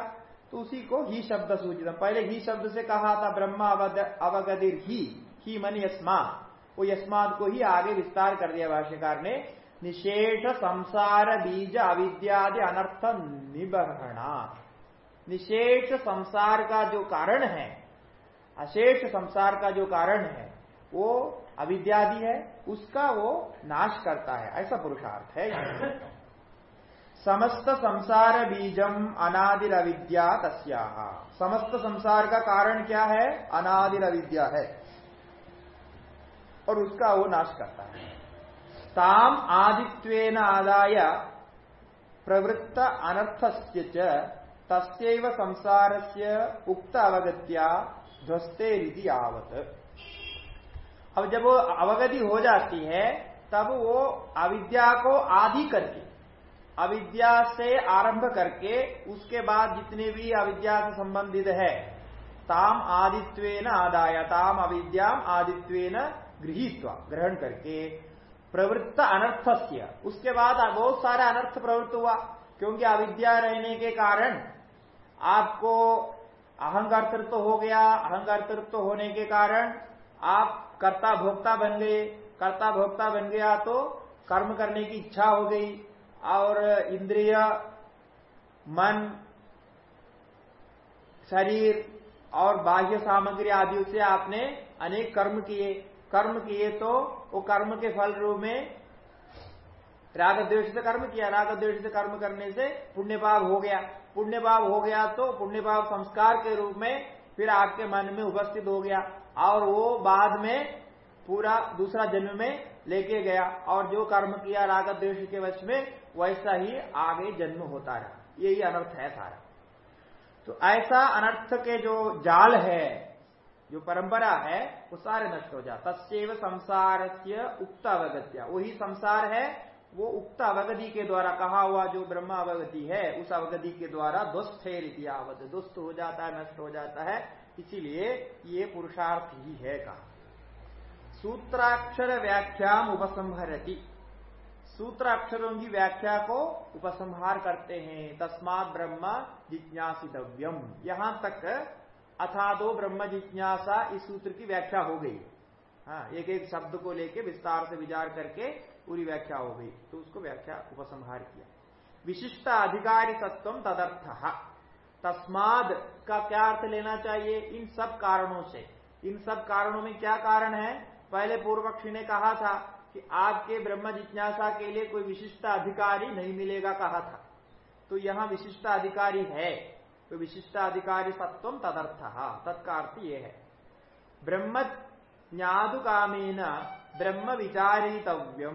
तो उसी को ही शब्द सूचित। पहले ही शब्द से कहा था, ब्रह्म अवगदिर ही ही मन यस्मा। वो यस्माद को ही आगे विस्तार कर दिया भाष्यकार ने। निशेष संसार बीज अविद्यादि अनर्थ निबहणा। निशेष संसार का जो कारण है, अशेष संसार का जो कारण है, वो अविद्यादि है, उसका वो नाश करता है। ऐसा पुरुषार्थ है। समस्त संसार बीजम अनादिर अविद्या तस्या। समस्त संसार का कारण क्या है? अनादिर अविद्या है। और उसका वो नाश करता है। ताम आदित्वेन आदाय प्रवृत्त अनर्थस्य तस्व संसार से उक्त अवगत्या ध्वस्ते आवत अब जब वो अवगति हो जाती है, तब वो अविद्या को आदि करके, अविद्या से आरंभ करके, उसके बाद जितने भी अविद्या से संबंधित है ताम आदित्वेन आदाय ताम अविद्याम आदित्वेन गृहित्व, ग्रहण करके प्रवृत्त अनर्थस्य। उसके बाद बहुत सारा अनर्थ प्रवृत्त हुआ, क्योंकि अविद्या रहने के कारण आपको अहंकार तृत्व हो गया। अहंकार तृत्व होने के कारण आप कर्ता भोक्ता बन गए। कर्ता भोक्ता बन गया तो कर्म करने की इच्छा हो गई और इंद्रिय, मन, शरीर और बाह्य सामग्री आदि से आपने अनेक कर्म किए। कर्म किए तो वो कर्म के फल रूप में राग द्वेष से कर्म किया, राग द्वेष से कर्म करने से पुण्य भाव हो गया। पुण्य भाव हो गया तो पुण्य भाव संस्कार के रूप में फिर आपके मन में उपस्थित हो गया और वो बाद में पूरा दूसरा जन्म में लेके गया और जो कर्म किया राग द्वेष के वश में, वैसा ही आगे जन्म होता रहा। यही अनर्थ है सारा। तो ऐसा अनर्थ के जो जाल है जो परंपरा है, वो सारे नष्ट हो जाता तस्व संसार से उक्त अवगत्या। वही संसार है, वो उक्त अवगति के द्वारा कहा हुआ जो ब्रह्म अवगति है, उस अवगति के द्वारा दुष्ट है दुष्ट हो जाता है, नष्ट हो जाता है, इसीलिए ये पुरुषार्थ ही है कहा। सूत्राक्षर व्याख्या उपसंहरती। सूत्र अक्षरों की व्याख्या को उपसंहार करते हैं। तस्मात ब्रह्म जिज्ञासितव्यम। यहाँ तक अथा दो ब्रह्म जिज्ञासा इस सूत्र की व्याख्या हो गई। हाँ एक एक शब्द को लेके विस्तार से विचार करके पूरी व्याख्या हो गई तो उसको व्याख्या उपसंहार किया। विशिष्ट अधिकारी तत्व तदर्थ। तस्माद का क्या अर्थ लेना चाहिए? इन सब कारणों से। इन सब कारणों में क्या कारण है? पहले पूर्व पक्षी ने कहा था कि आपके ब्रह्म जिज्ञासा के लिए कोई विशिष्ट अधिकारी नहीं मिलेगा, कहा था। तो यहाँ विशिष्ट अधिकारी है। तो विशिष्ट अधिकारी सत्व तदर्थ। तत्का यह है। ब्रह्म ज्ञादु कामेन ब्रह्म विचारितव्यम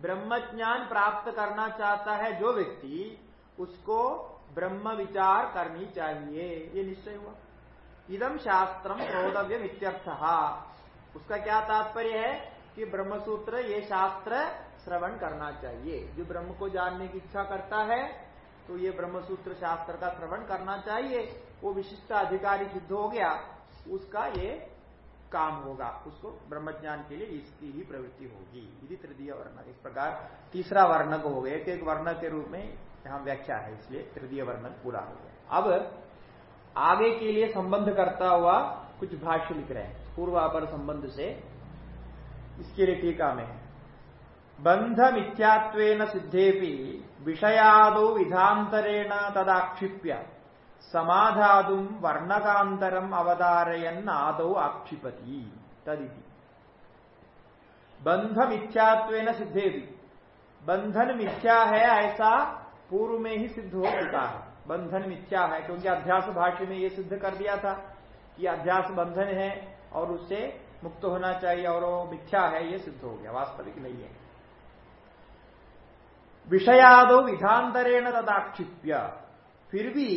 ब्रह्म ज्ञान प्राप्त करना चाहता है जो व्यक्ति, उसको ब्रह्म विचार करनी चाहिए। ये निश्चय हुआ। इदम शास्त्रम प्रोदव्यम इत्यर्थ। उसका क्या तात्पर्य है कि ब्रह्मसूत्र, ये शास्त्र श्रवण करना चाहिए। जो ब्रह्म को जानने की इच्छा करता है तो ये ब्रह्मसूत्र शास्त्र का श्रवण करना चाहिए। वो विशिष्ट अधिकारी सिद्ध हो गया, उसका ये काम होगा। उसको ब्रह्मज्ञान के लिए इसकी ही प्रवृत्ति होगी। यदि तृतीय वर्ण। इस प्रकार तीसरा वर्णक हो गया। एक एक वर्ण के रूप में यहाँ व्याख्या है, इसलिए तृतीय वर्णक पूरा हो गया। अब आगे के लिए संबंध करता हुआ कुछ भाष्य लिख रहे हैं। पूर्वापर संबंध से इसके लिए टीका में है। बंध मिथ्यात्वेन सिद्धेपि विषयादो विधांतरेण तदाक्षिप्य समाधातुम वर्णकांतरम अवधारयन आदौ आक्षिपति तदिति। बंध मिथ्यात्वेन सिद्धेपि। बंधन मिथ्या है ऐसा पूर्व में ही सिद्ध हो चुका है। बंधन मिथ्या है, क्योंकि अध्यास भाष्य में ये सिद्ध कर दिया था कि अध्यास बंधन है और उससे मुक्त होना चाहिए और वो मिथ्या है, ये सिद्ध हो गया, वास्तविक नहीं है। विषयादो विधांतरेण तदाक्षिप्य। फिर भी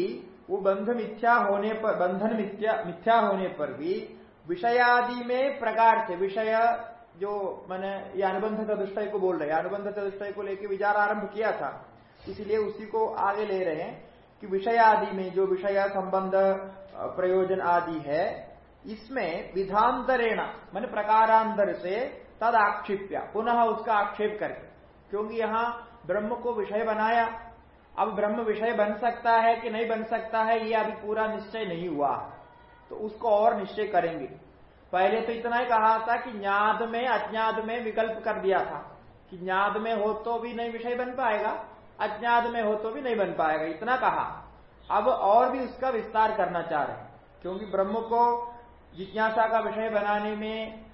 वो बंध मिथ्या होने पर बंधन मिथ्या मिथ्या होने पर भी विषयादि में प्रकार से विषय जो मैंने ये अनुबंध चतुष्टय को बोल रहे हैं। अनुबंध चतुष्टय को लेकर विचार आरंभ किया था। इसलिए उसी को आगे ले रहे हैं कि विषय आदि में जो विषय संबंध प्रयोजन आदि है, इसमें विधांतरेण मान प्रकारांतर से तद आक्षिप्या पुनः उसका आक्षेप करके। क्योंकि यहाँ ब्रह्म को विषय बनाया। अब ब्रह्म विषय बन सकता है कि नहीं बन सकता है, ये अभी पूरा निश्चय नहीं हुआ। तो उसको और निश्चय करेंगे। पहले तो इतना ही कहा था कि न्याद में, अज्ञात में विकल्प कर दिया था। कि न्याद में हो तो भी नहीं विषय बन पाएगा, अज्ञात में हो तो भी नहीं बन पाएगा, इतना कहा। अब और भी उसका विस्तार करना चाह रहे हैं। क्योंकि ब्रह्म को जिज्ञासा का विषय बनाने में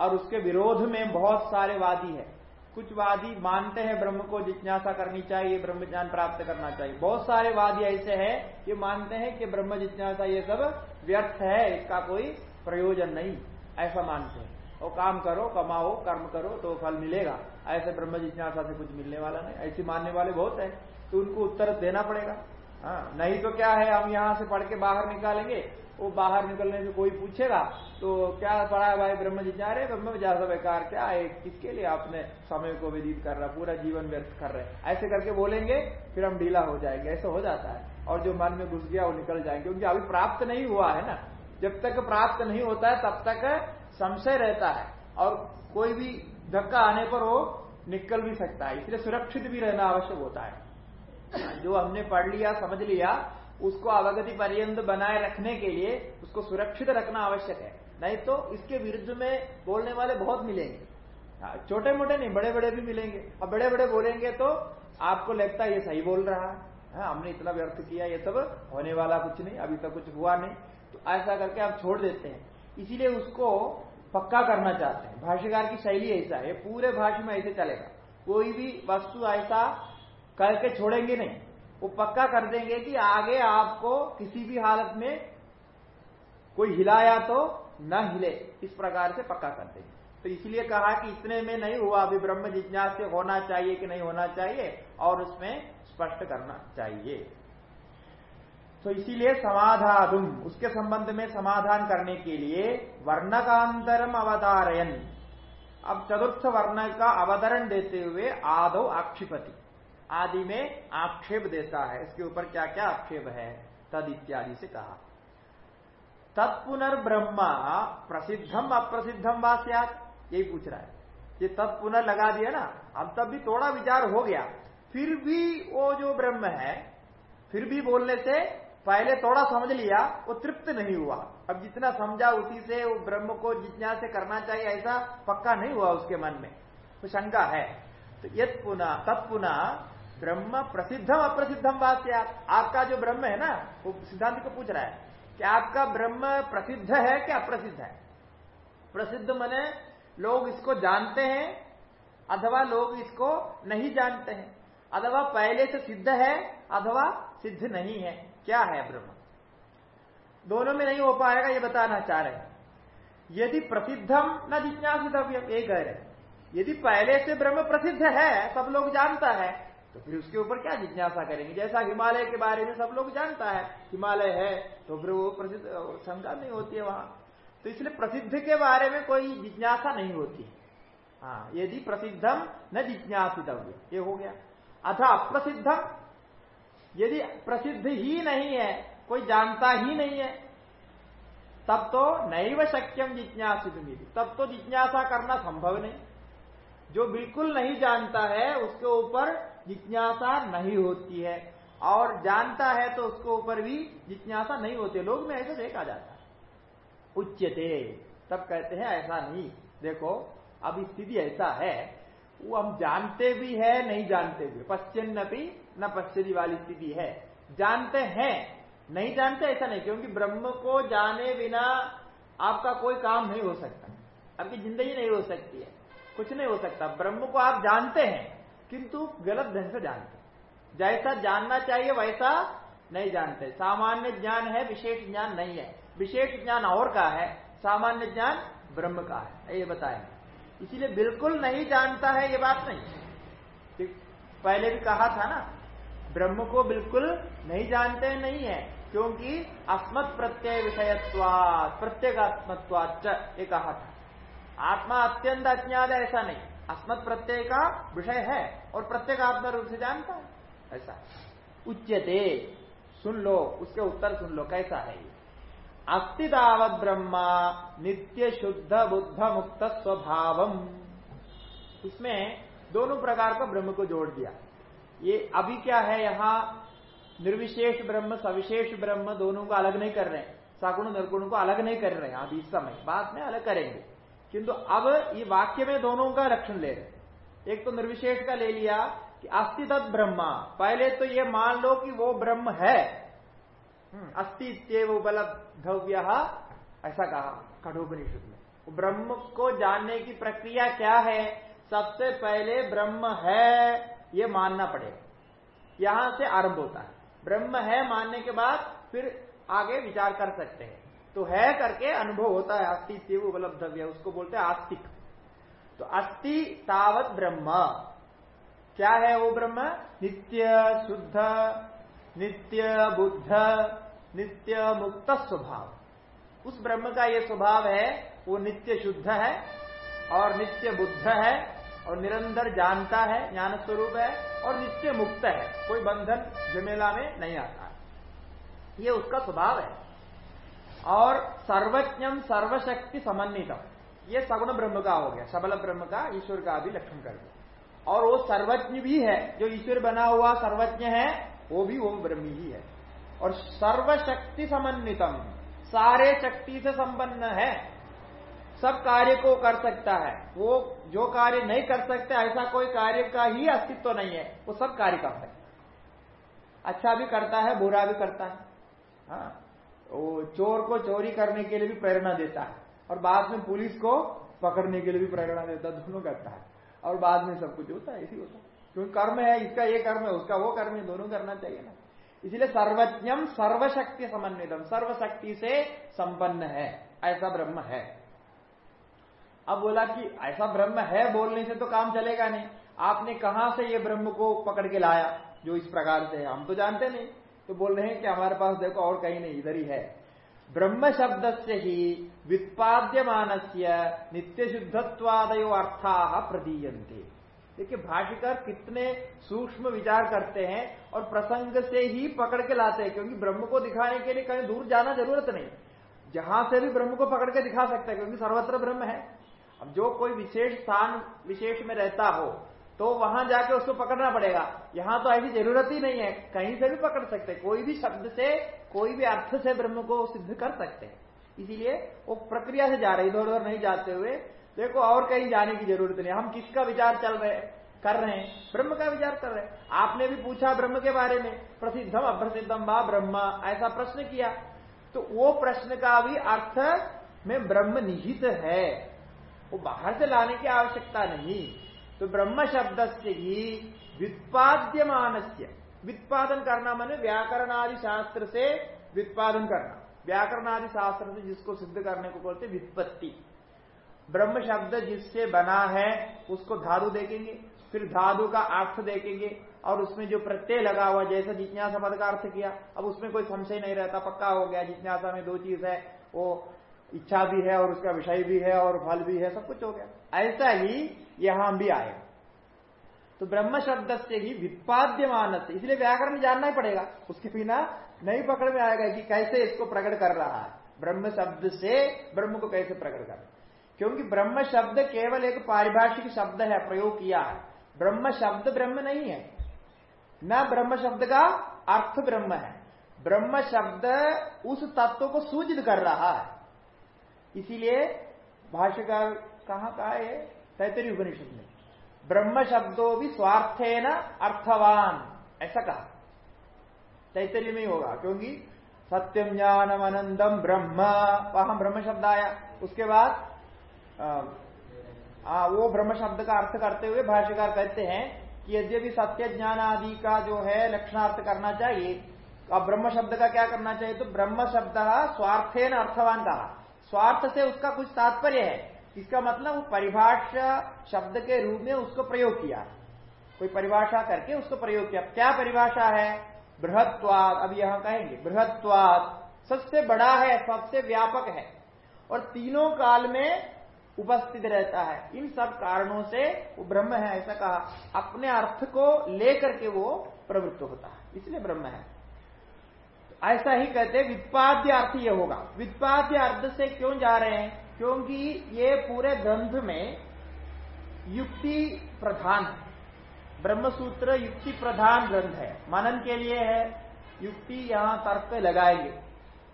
और उसके विरोध में बहुत सारे वादी है। कुछ वादी मानते हैं ब्रह्म को, जिज्ञासा करनी चाहिए ब्रह्म ज्ञान प्राप्त करना चाहिए। बहुत सारे वादी ऐसे हैं ये मानते हैं कि ब्रह्म, जिज्ञासा, ये सब व्यर्थ है, इसका कोई प्रयोजन नहीं। ऐसा मानते हैं। वो काम करो, कमाओ, कर्म करो तो फल मिलेगा। ऐसे ब्रह्म, जिज्ञासा से कुछ मिलने वाला नहीं। ऐसी मानने वाले बहुत है। तो उनको उत्तर देना पड़ेगा। हाँ नहीं तो क्या है, हम यहाँ से पढ़ के बाहर निकालेंगे। वो बाहर निकलने से कोई पूछेगा तो क्या पढ़ा है भाई ब्रह्म जिज्ञा रहे ब्रह्म जिज्ञासा बेकार, क्या है? किसके लिए आपने समय को व्यतीत कर रहा पूरा जीवन व्यर्थ कर रहे ऐसे करके बोलेंगे, फिर हम ढीला हो जाएँगे। ऐसा हो जाता है। और जो मन में घुस गया, वो निकल जाएँगे। क्योंकि अभी प्राप्त नहीं हुआ है ना? जब तक प्राप्त नहीं होता है, तब तक संशय रहता है। और कोई भी धक्का आने पर वो निकल भी सकता है। इसलिए सुरक्षित भी रहना आवश्यक होता है। जो हमने पढ़ लिया, समझ लिया उसको अवगति पर्यंत बनाए रखने के लिए उसको सुरक्षित रखना आवश्यक है। नहीं तो इसके विरुद्ध में बोलने वाले बहुत मिलेंगे। हाँ, छोटे मोटे नहीं बड़े बड़े भी मिलेंगे। और बड़े बड़े बोलेंगे तो आपको लगता है ये सही बोल रहा है। हाँ, हमने इतना व्यर्थ किया ये सब होने वाला कुछ नहीं अभी तक कुछ हुआ नहीं। तो ऐसा करके आप छोड़ देते हैं। इसीलिए उसको पक्का करना चाहते हैं। भाष्यकार की शैली ऐसा है पूरे भाष्य में ऐसे चलेगा। कोई भी वस्तु ऐसा करके छोड़ेंगे नहीं। वो पक्का कर देंगे कि आगे आपको किसी भी हालत में कोई हिलाया तो न हिले। इस प्रकार से पक्का कर देंगे। तो इसलिए कहा कि इतने में नहीं हुआ, अभी ब्रह्म जिज्ञास से होना चाहिए कि नहीं होना चाहिए, और उसमें स्पष्ट करना चाहिए। तो इसीलिए समाधान उसके संबंध में समाधान करने के लिए वर्ण वर्णकांतरम अवतारयन। अब चतुर्थ वर्ण का अवतरण देते हुए आदो आक्षिपति। आदि में आक्षेप देता है। इसके ऊपर क्या क्या आक्षेप है? तद इत्यादि से कहा। तत्पुनर्ब्रह्मा प्रसिद्धम अप्रसिद्धम वास्यात यही पूछ रहा है। ये तत्पुनर् लगा दिया ना, अब तब भी थोड़ा विचार हो गया। फिर भी वो जो ब्रह्म है, फिर भी बोलने से पहले थोड़ा समझ लिया, वो तृप्त नहीं हुआ। अब जितना समझा, उसी से वो ब्रह्म को जितना से करना चाहिए, ऐसा पक्का नहीं हुआ उसके मन में। तो शंका है। तो यद पुनः तत्पुनः ब्रह्म प्रसिद्धम अप्रसिद्धम वाक्य आपका जो ब्रह्म है ना, वो सिद्धांत को पूछ रहा है कि आपका ब्रह्म प्रसिद्ध है कि अप्रसिद्ध है? प्रसिद्ध मने लोग इसको जानते हैं अथवा लोग इसको नहीं जानते हैं। अथवा पहले से सिद्ध है अथवा सिद्ध नहीं है। क्या है ब्रह्म? दोनों में नहीं हो पाएगा, ये बताना चाह रहे हैं। यदि प्रसिद्धम न जिज्ञासितव्य एक रहे यदि पहले से ब्रह्म प्रसिद्ध है, सब लोग जानता है तो फिर उसके ऊपर क्या जिज्ञासा करेंगे? जैसा हिमालय के बारे में सब लोग जानता है, हिमालय है तो फिर वो प्रसिद्ध शंका नहीं होती है वहाँ। तो इसलिए प्रसिद्ध के बारे में कोई जिज्ञासा नहीं होती। हाँ यदि प्रसिद्धम न जिज्ञासितव्य, ये हो गया। अथा अप्रसिद्धम यदि प्रसिद्ध ही नहीं है, कोई जानता ही नहीं है, तब तो नैव शक्यम जिज्ञासित तब तो जिज्ञासा करना संभव नहीं। जो बिल्कुल नहीं जानता है, उसके ऊपर जिज्ञासा नहीं होती है। और जानता है तो उसको ऊपर भी जिज्ञासा नहीं होते लोग में ऐसा देखा जाता है। उच्चते तब कहते हैं, ऐसा नहीं। देखो अब स्थिति ऐसा है, वो हम जानते भी है, नहीं जानते भी। पश्चिम भी न पश्चिमी वाली स्थिति है। जानते हैं, नहीं जानते ऐसा नहीं, क्योंकि ब्रह्म को जाने बिना आपका कोई काम नहीं हो सकता। आपकी ज़िंदगी नहीं हो सकती है। कुछ नहीं हो सकता। ब्रह्म को आप जानते हैं। किंतु गलत ढंग से जानते जैसा जानना चाहिए, वैसा नहीं जानते। सामान्य ज्ञान है, विशेष ज्ञान नहीं है। विशेष ज्ञान और का है? सामान्य ज्ञान ब्रह्म का है। ये बताएँगे। इसीलिए बिल्कुल नहीं जानता है ये बात नहीं। पहले भी कहा था ना, ब्रह्म को बिल्कुल नहीं जानते, नहीं है, क्योंकि अस्मत् प्रत्यय विषयत्वात प्रत्येगात्मत्वाच ये कहा था। आत्मा अत्यंत अज्ञात ऐसा नहीं। अस्मत् प्रत्यय का विषय है और प्रत्येक आत्मा रूप से जानता है। ऐसा उच्चते सुन लो, उसके उत्तर सुन लो, कैसा है ये? अस्तिदावत ब्रह्मा नित्य शुद्ध बुद्ध मुक्त स्वभाव इसमें दोनों प्रकार का ब्रह्म को जोड़ दिया। ये अभी क्या है यहाँ? निर्विशेष ब्रह्म, सविशेष ब्रह्म दोनों को अलग नहीं कर रहे हैं। सागुण निर्गुण को अलग नहीं कर रहे हैं। अभी इस समय। बाद में अलग करेंगे। किंतु अब ये वाक्य में दोनों का लक्षण ले रहे एक तो निर्विशेष का ले लिया कि अस्थि तत् ब्रह्मा। पहले तो ये मान लो कि वो ब्रह्म है। हम्म, अस्तित्व उपलब्धव्य ऐसा कहा कठोपनिषद में। ब्रह्म को जानने की प्रक्रिया क्या है? सबसे पहले ब्रह्म है ये मानना पड़ेगा। यहाँ से आरंभ होता है। ब्रह्म है मानने के बाद फिर आगे विचार कर सकते हैं। तो है करके अनुभव होता है अस्थि अस्तित्व उपलब्धव्य, उसको बोलते हैं आस्तिक। तो अस्थि तावत ब्रह्म। क्या है वो ब्रह्म? नित्य शुद्ध, नित्य बुद्ध, नित्य मुक्त स्वभाव। उस ब्रह्म का ये स्वभाव है, वो नित्य शुद्ध है और नित्य बुद्ध है और निरंतर जानता है ज्ञान स्वरूप है और नित्य मुक्त है। कोई बंधन जमेला में नहीं आता। ये उसका स्वभाव है। और सर्वज्ञम सर्वशक्ति समन्वितम ये सगुण ब्रह्म का हो गया, सबल ब्रह्म का, ईश्वर का भी लक्षण कर दिया। और वो सर्वज्ञ भी है, जो ईश्वर बना हुआ सर्वज्ञ है, वो भी ओम ब्रह्म ही है। और सर्वशक्ति समन्वितम सारे शक्ति से संपन्न है, सब कार्य को कर सकता है। वो जो कार्य नहीं कर सकते, ऐसा कोई कार्य का ही अस्तित्व नहीं है, वो सब कार्य कर सकता अच्छा भी करता है, बुरा भी करता है। हाँ। चोर को चोरी करने के लिए भी प्रेरणा देता है। और बाद में पुलिस को पकड़ने के लिए भी प्रेरणा देता है, दोनों करता है। और बाद में सब कुछ होता है इसी होता है। क्योंकि कर्म है, इसका ये कर्म है, उसका वो कर्म है, दोनों करना चाहिए ना। इसलिए सर्वज्ञम सर्वशक्ति समन्वितम, सर्वशक्ति से संपन्न है, ऐसा ब्रह्म है। अब बोला कि ऐसा ब्रह्म है बोलने से तो काम चलेगा नहीं। आपने कहा से ये ब्रह्म को पकड़ के लाया, जो इस प्रकार से है? हम तो जानते नहीं। तो बोल रहे हैं कि हमारे पास देखो और कहीं नहीं, इधर ही है। ब्रह्म शब्द से ही व्युत्पाद्यमान से नित्य शुद्धत्वादयो अर्था प्रदीयते देखिए, भाष्यकार कितने सूक्ष्म विचार करते हैं और प्रसंग से ही पकड़ के लाते हैं, क्योंकि ब्रह्म को दिखाने के लिए कहीं दूर जाना ज़रूरत नहीं। जहाँ से भी ब्रह्म को पकड़ के दिखा सकते हैं, क्योंकि सर्वत्र ब्रह्म है। अब जो कोई विशेष स्थान, विशेष में रहता हो तो वहाँ जाके उसको पकड़ना पड़ेगा। यहाँ तो ऐसी ज़रूरत ही नहीं है। कहीं से भी पकड़ सकते कोई भी शब्द से, कोई भी अर्थ से ब्रह्म को सिद्ध कर सकते हैं। इसीलिए वो प्रक्रिया से जा रहे इधर उधर नहीं जाते हुए। देखो, और कहीं जाने की ज़रूरत नहीं। हम किसका विचार चल रहे, कर रहे हैं? ब्रह्म का विचार कर रहे हैं। आपने भी पूछा ब्रह्म के बारे में। प्रसिद्धम, अप्रसिद्धम बा ब्रह्म। ऐसा प्रश्न किया। तो वो प्रश्न का भी अर्थ में ब्रह्म निहित है। वो बाहर से लाने की आवश्यकता नहीं। तो ब्रह्म शब्द से ही व्युत्पाद्यमान व्युत्पादन करना मैंने व्याकरणादि शास्त्र से व्युत्पादन करना। व्याकरणादि शास्त्र से जिसको सिद्ध करने को बोलते व्युत्पत्ति। ब्रह्म शब्द जिससे बना है, उसको धातु देखेंगे, फिर धातु का अर्थ देखेंगे, और उसमें जो प्रत्यय लगा हुआ, जैसे जिज्ञासा पद का अर्थ किया, अब उसमें कोई संशय नहीं रहता, पक्का हो गया, जिज्ञासा में दो चीज़ है, वो इच्छा भी है और उसका विषय भी है और फल भी है, सब कुछ हो गया। ऐसा ही यहाँ भी आएगा तो ब्रह्म शब्द से ही विपाद्यमान से इसलिए व्याकरण जानना ही पड़ेगा। उसके बिना नहीं पकड़ में आएगा कि कैसे इसको प्रकट कर रहा है। ब्रह्म शब्द से ब्रह्म को कैसे प्रकट कर क्योंकि ब्रह्म शब्द केवल एक पारिभाषिक शब्द है, प्रयोग किया है। ब्रह्म शब्द ब्रह्म नहीं है। न ब्रह्म शब्द का अर्थ ब्रह्म है। ब्रह्म शब्द उस तत्व को सूचित कर रहा है। इसीलिए भाष्यकार कहा कहा है? तैतरी उपनिषद में। ब्रह्म शब्दों भी स्वार्थे न अर्थवान ऐसा कहा। तैतरी में होगा क्योंकि सत्यम ज्ञानम अनंदम ब्रह्म वहाँ ब्रह्म शब्द आया। उसके बाद आ, वो ब्रह्म शब्द का अर्थ करते हुए भाष्यकार कहते हैं कि यद्यपि सत्य ज्ञान आदि का जो है लक्षणार्थ करना चाहिए अब ब्रह्म शब्द का क्या करना चाहिए? तो ब्रह्म शब्द स्वार्थे न अर्थवान कहा। स्वार्थ से उसका कुछ तात्पर्य है। इसका मतलब वो परिभाषा शब्द के रूप में उसको प्रयोग किया। कोई परिभाषा करके उसको प्रयोग किया। क्या परिभाषा है? बृहत्वाद। अब यहाँ कहेंगे, बृहत्वाद सबसे बड़ा है, सबसे व्यापक है और तीनों काल में उपस्थित रहता है। इन सब कारणों से वो ब्रह्म है, ऐसा कहा। अपने अर्थ को लेकर के वो प्रवृत्त होता है। इसलिए ब्रह्म है। ऐसा ही कहते वित्पाद्य अर्थ ये होगा। वित्पाद्य अर्थ से क्यों जा रहे हैं? क्योंकि ये पूरे ग्रंथ में युक्ति प्रधान ब्रह्म सूत्र युक्ति प्रधान ग्रंथ है। मनन के लिए है। युक्ति यहाँ तर्क लगाएँगे।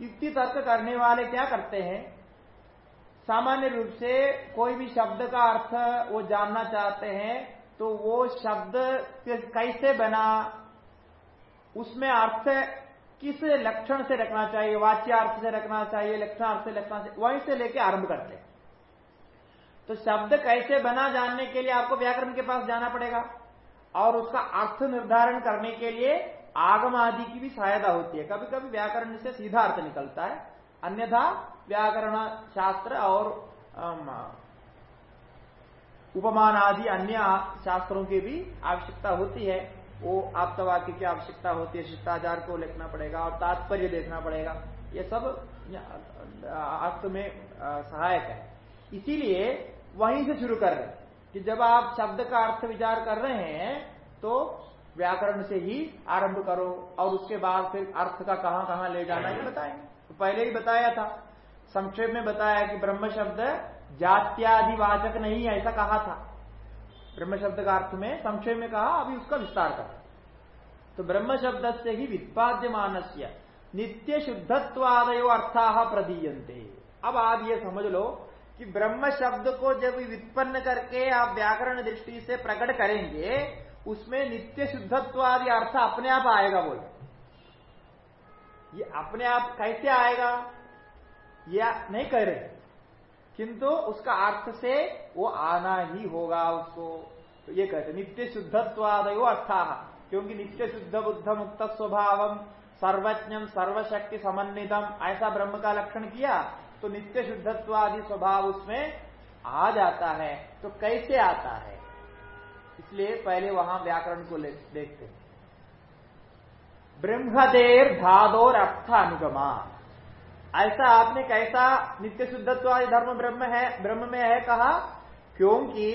युक्ति तर्क करने वाले क्या करते हैं? सामान्य रूप से कोई भी शब्द का अर्थ वो जानना चाहते हैं तो वो शब्द कैसे बना, उसमें अर्थ किस लक्षण से रखना चाहिए वाच्य अर्थ से रखना चाहिए लक्षण अर्थ से रखना चाहिए, वहीं से लेके आरंभ करते हैं। तो शब्द कैसे बना जानने के लिए आपको व्याकरण के पास जाना पड़ेगा और उसका अर्थ निर्धारण करने के लिए आगम आदि की भी सहायता होती है। कभी कभी व्याकरण से सीधा अर्थ निकलता है, अन्यथा व्याकरण शास्त्र और उपमान आदि अन्य शास्त्रों की भी आवश्यकता होती है। वो आप्तवाक्य की आवश्यकता होती है, शिष्टाचार को लिखना पड़ेगा और तात्पर्य देखना पड़ेगा। ये सब अर्थ में सहायक है। इसीलिए वहीं से शुरू कर रहे हैं कि जब आप शब्द का अर्थ विचार कर रहे हैं तो व्याकरण से ही आरंभ करो और उसके बाद फिर अर्थ का कहाँ कहाँ ले जाना ये बताएँगे। तो पहले ही बताया था, संक्षेप में बताया कि ब्रह्म शब्द जात्यादिवाचक नहीं है, ऐसा कहा था। ब्रह्म शब्द का अर्थ में संक्षेप में कहा, अभी उसका विस्तार कर। तो ब्रह्म शब्द से ही वित्पाद्य मानस्य नित्य शुद्धत्वादयो अर्था प्रदीयते अब आप ये समझ लो कि ब्रह्म शब्द को जब वित्पन्न करके आप व्याकरण दृष्टि से प्रकट करेंगे, उसमें नित्य शुद्धत्वादि अर्थ अपने आप आएगा बोले। ये अपने आप कैसे आएगा? या नहीं कह रहे। किंतु उसका अर्थ से वो आना ही होगा उसको। तो ये कहते नित्य शुद्धत्वादयो अर्था, क्योंकि नित्य शुद्ध बुद्ध मुक्त स्वभाव सर्वज्ञम सर्वशक्ति समन्वितम, ऐसा ब्रह्म का लक्षण किया तो नित्य शुद्धत्वादि स्वभाव उसमें आ जाता है तो कैसे आता है? इसलिए पहले वहाँ व्याकरण को देखते ब्रह्मदेर धादोर अर्थ अनुगमा ऐसा आपने कैसा नित्य शुद्धत्व धर्म ब्रह्म है, ब्रह्म में है कहा, क्योंकि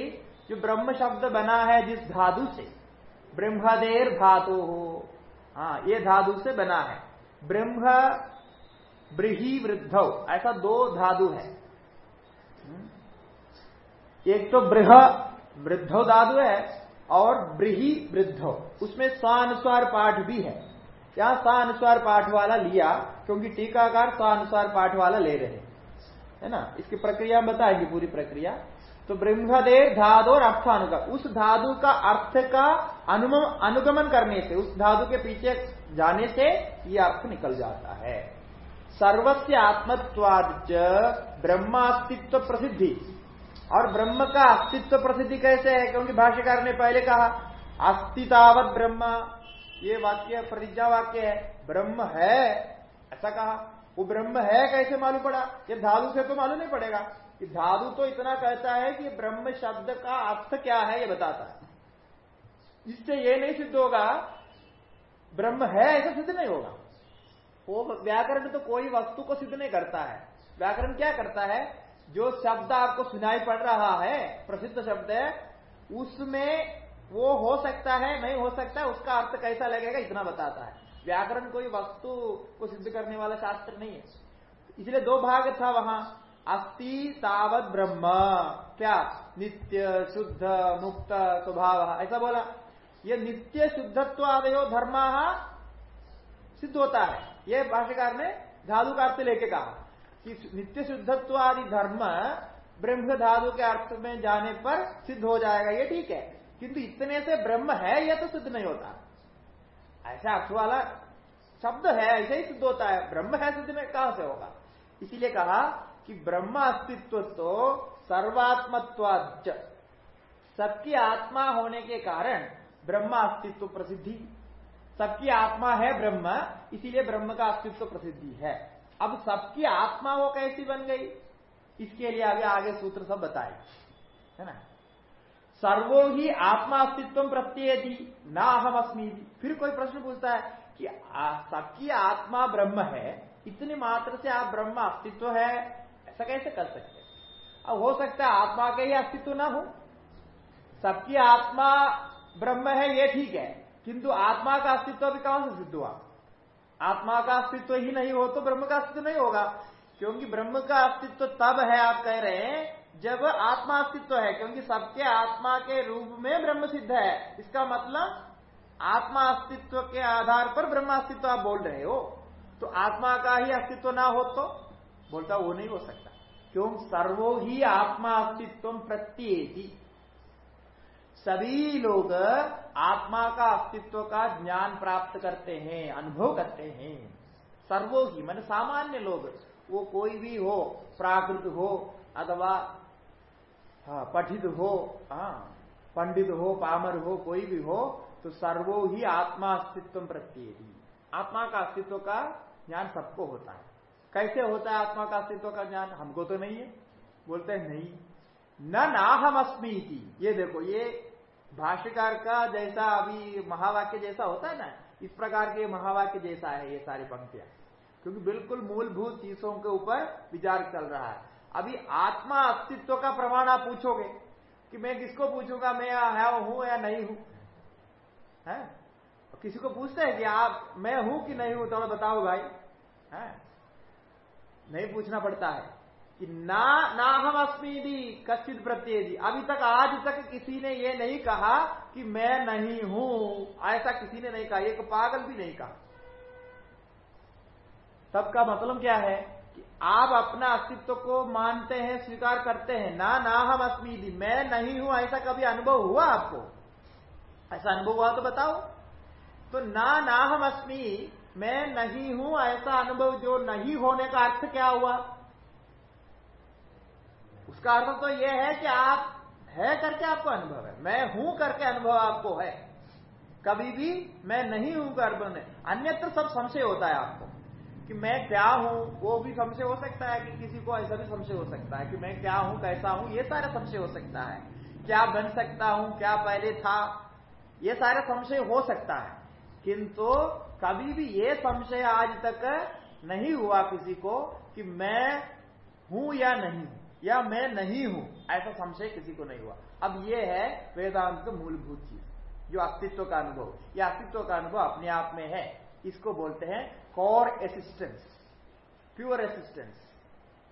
जो ब्रह्म शब्द बना है जिस धातु से, ब्रह्मदेर धातु हो हाँ ये धातु से बना है। ब्रह्म ब्रीही वृद्धव ऐसा दो धातु है। एक तो बृह वृद्धव धातु है और ब्रीही वृद्धव उसमें स्वानुस्वार पाठ भी है। यहाँ अनुसार पाठ वाला लिया, क्योंकि टीकाकार अनुसार पाठ वाला ले रहे है। ना? इसकी प्रक्रिया बताएँगे, पूरी प्रक्रिया। तो ब्रह्मदेव धादु और अर्थानुगम उस धातु का अर्थ का अनुगमन करने से, उस धातु के पीछे जाने से ये अर्थ निकल जाता है। सर्वस्य आत्मत्वाद ब्रह्मास्तित्व प्रसिद्धि। और ब्रह्म का अस्तित्व प्रसिद्धि कैसे है? क्योंकि भाष्यकार ने पहले कहा अस्तितावत ब्रह्म। ये वाक्य प्रतिज्ञा वाक्य है। ब्रह्म है। ऐसा कहा। वो ब्रह्म है कैसे मालूम पड़ा? ये धातु से तो मालूम नहीं पड़ेगा। कि धातु तो इतना कहता है कि ब्रह्म शब्द का अर्थ क्या है, ये बताता है। इससे ये नहीं सिद्ध होगा, ब्रह्म है ऐसा सिद्ध नहीं होगा। वो व्याकरण तो कोई वस्तु को सिद्ध नहीं करता है। व्याकरण क्या करता है? जो शब्द आपको सुनाई पड़ रहा है, प्रसिद्ध शब्द है, उसमें वो हो सकता है, नहीं हो सकता उसका अर्थ कैसा लगेगा इतना बताता है। व्याकरण कोई वस्तु को सिद्ध करने वाला शास्त्र नहीं है। इसलिए दो भाग था वहाँ। अस्थि तावत ब्रह्म, क्या? नित्य, शुद्ध, मुक्त, स्वभाव। ऐसा बोला। ये नित्य शुद्धत्व आदयो धर्म सिद्ध होता है। ये भाष्यकार ने धातु का अर्थ लेके कहा कि नित्य शुद्धत्व आदि धर्म ब्रह्म धातु के अर्थ में जाने पर सिद्ध हो जाएगा। ये ठीक है। किंतु इतने से ब्रह्म है, यह तो सिद्ध नहीं होता। ऐसा अर्थ वाला शब्द है, ऐसे ही सिद्ध होता है। ब्रह्म है सिद्ध में, कहाँ से होगा? इसीलिए कहा कि ब्रह्म अस्तित्व तो सर्वात्मत्वाच सबकी आत्मा होने के कारण ब्रह्म अस्तित्व प्रसिद्धि। सबकी आत्मा है ब्रह्म, इसीलिए ब्रह्म का अस्तित्व प्रसिद्धि है। अब सबकी आत्मा वो कैसी बन गई? इसके लिए अभी आगे सूत्र सब बताए है ना? सर्वो ही आत्मा अस्तित्व प्रत्येति ना अहम अस्मी फिर कोई प्रश्न पूछता है कि सबकी आत्मा ब्रह्म है, इतनी मात्र से आप ब्रह्म अस्तित्व है, ऐसा कैसे कर सकते अब हो सकता है आत्मा का ही अस्तित्व ना हो। सबकी आत्मा ब्रह्म है, ये ठीक है, किंतु आत्मा का अस्तित्व भी कहाँ से सिद्ध हुआ? आत्मा का अस्तित्व ही नहीं हो तो ब्रह्म का अस्तित्व नहीं होगा, क्योंकि ब्रह्म का अस्तित्व तब है, आप कह रहे हैं जब आत्मा अस्तित्व है, क्योंकि सबके आत्मा के रूप में ब्रह्म सिद्ध है। इसका मतलब आत्मा अस्तित्व के आधार पर ब्रह्म अस्तित्व आप बोल रहे हो। तो आत्मा का ही अस्तित्व ना हो तो बोलता वो नहीं हो सकता। क्यों? सर्वो ही आत्मा अस्तित्व प्रत्येकी। सभी लोग आत्मा का अस्तित्व का ज्ञान प्राप्त करते हैं, अनुभव करते हैं। सर्वो ही, मान सामान्य लोग, वो कोई भी हो, प्राकृत हो, अथवा हाँ, पठित हो हाँ पंडित हो पामर हो कोई भी हो तो सर्वो ही आत्मा अस्तित्व प्रत्येक आत्मा का अस्तित्व का ज्ञान सबको होता है। कैसे होता है आत्मा का अस्तित्व का ज्ञान? हमको तो नहीं है। बोलते हैं नहीं। न ना हम अस्मी ये देखो ये भाष्यकार का जैसा अभी महावाक्य जैसा होता है ना इस प्रकार के महावाक्य जैसा है ये सारी पंक्तियाँ। क्योंकि बिल्कुल मूलभूत चीज़ों के ऊपर विचार चल रहा है। अभी आत्मा अस्तित्व का प्रमाण आप पूछोगे कि मैं किसको पूछूँगा? मैं है हूँ या नहीं हूँ? है? किसी को पूछते हैं कि आप, मैं हूँ कि नहीं हूँ? थोड़ा बताओ भाई। है? नहीं पूछना पड़ता है कि ना ना हम अस्मी दी कश्चित प्रत्यय। अभी तक, आज तक किसी ने ये नहीं कहा कि मैं नहीं हूँ। ऐसा किसी ने नहीं कहा। एक पागल भी नहीं कहा। तब का मतलब क्या है? कि आप अपना अस्तित्व को मानते हैं, स्वीकार करते हैं। ना ना हम अस्मी मैं नहीं हूँ, ऐसा कभी अनुभव हुआ आपको? ऐसा अनुभव हुआ तो बताओ। तो ना ना हम अस्मी। मैं नहीं हूँ, ऐसा अनुभव जो नहीं होने का अर्थ क्या हुआ? उसका अर्थ तो यह है कि आप है करके आपको अनुभव है। मैं हूँ करके अनुभव आपको है। कभी भी मैं नहीं हूँ कर में। अन्यत्र सब संशय होता है आपको। कि मैं क्या हूँ, वो भी संशय हो सकता है कि किसी को ऐसा भी संशय हो सकता है कि मैं क्या हूँ, कैसा हूँ, ये सारा संशय हो सकता है। क्या बन सकता हूँ, क्या पहले था, ये सारा संशय हो सकता है। किंतु कभी भी ये संशय आज तक नहीं हुआ किसी को कि मैं हूँ या नहीं, या मैं नहीं हूँ, ऐसा संशय किसी को नहीं हुआ। अब ये है वेदांत मूलभूत चीज़, जो अस्तित्व का अनुभव यह अस्तित्व का अनुभव अपने आप में है। इसको बोलते हैं? कॉर एसिस्टेंस प्योर एसिस्टेंस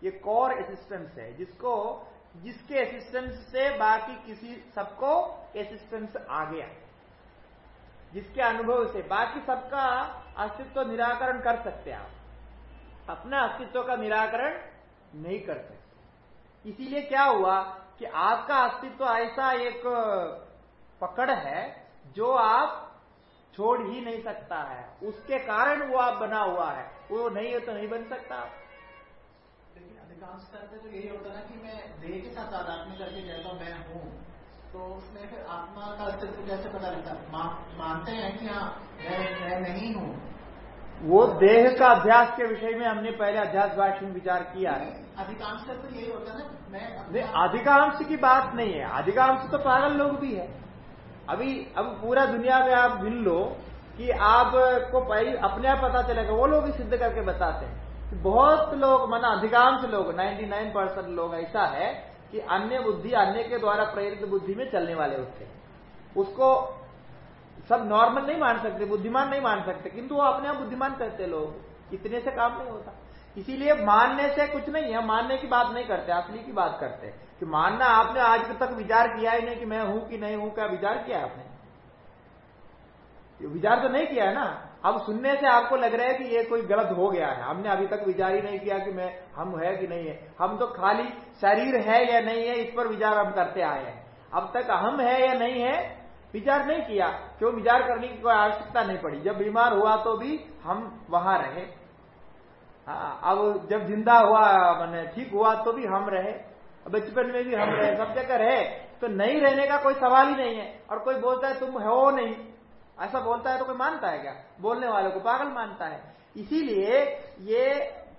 ये कॉर एसिस्टेंस है। जिसको, जिसके एसिस्टेंस से बाकी किसी सबको एसिस्टेंस आ गया। जिसके अनुभव से बाकी सबका अस्तित्व निराकरण कर सकते आप। अपना अस्तित्व का निराकरण नहीं कर सकते। इसीलिए क्या हुआ कि आपका अस्तित्व ऐसा एक पकड़ है जो आप छोड़ ही नहीं सकता है। उसके कारण वो आप बना हुआ है। वो नहीं है तो नहीं बन सकता।
लेकिन अधिकांश करते तो यही होता है कि मैं देह के साथ आध्यात्मिक करके जैसा मैं हूँ तो उसमें फिर आत्मा का अस्तित्व कैसे पता लगता मा, मानते हैं कि हाँ मैं, मैं नहीं हूँ।
वो देह का अभ्यास के विषय में हमने पहले अध्यास भाषण में विचार किया है।
अधिकांश तो यही होता है ना मैं
नहीं अधिकांश की बात नहीं है। अधिकांश तो पागल लोग भी है। अभी, अब पूरा दुनिया में आप मिल लो कि आपको अपने आप पता चलेगा, वो लोग भी सिद्ध करके बताते हैं बहुत लोग, माना अधिकांश लोग 99 परसेंट लोग ऐसा है कि अन्य बुद्धि, अन्य के द्वारा प्रेरित बुद्धि में चलने वाले होते हैं। उसको सब नॉर्मल नहीं मान सकते, बुद्धिमान नहीं मान सकते, किंतु वो अपने आप बुद्धिमान करते लोग। इतने से काम नहीं होता। इसीलिए मानने से कुछ नहीं है, मानने की बात नहीं करते, असली की बात करते। कि मानना आपने आज तक विचार किया ही नहीं कि मैं हूँ कि नहीं हूँ, क्या विचार किया आपने? विचार तो नहीं किया है ना? अब सुनने से आपको लग रहा है कि ये कोई गलत हो गया है। हमने अभी तक विचार ही नहीं किया कि मैं, हम है कि नहीं है। हम तो खाली शरीर है या नहीं है, इस पर विचार हम करते आए हैं। अब तक हम है या नहीं है, विचार नहीं किया। क्यों? विचार करने की कोई आवश्यकता नहीं पड़ी। जब बीमार हुआ तो भी हम वहाँ रहे। हाँ, अब जब ज़िंदा हुआ मैंने ठीक हुआ तो भी हम रहे। बचपन में भी हम रहे सब जगह रहे तो नहीं रहने का कोई सवाल ही नहीं है। और कोई बोलता है तुम हो नहीं। ऐसा बोलता है तो कोई मानता है क्या? बोलने वालों को पागल मानता है। इसीलिए ये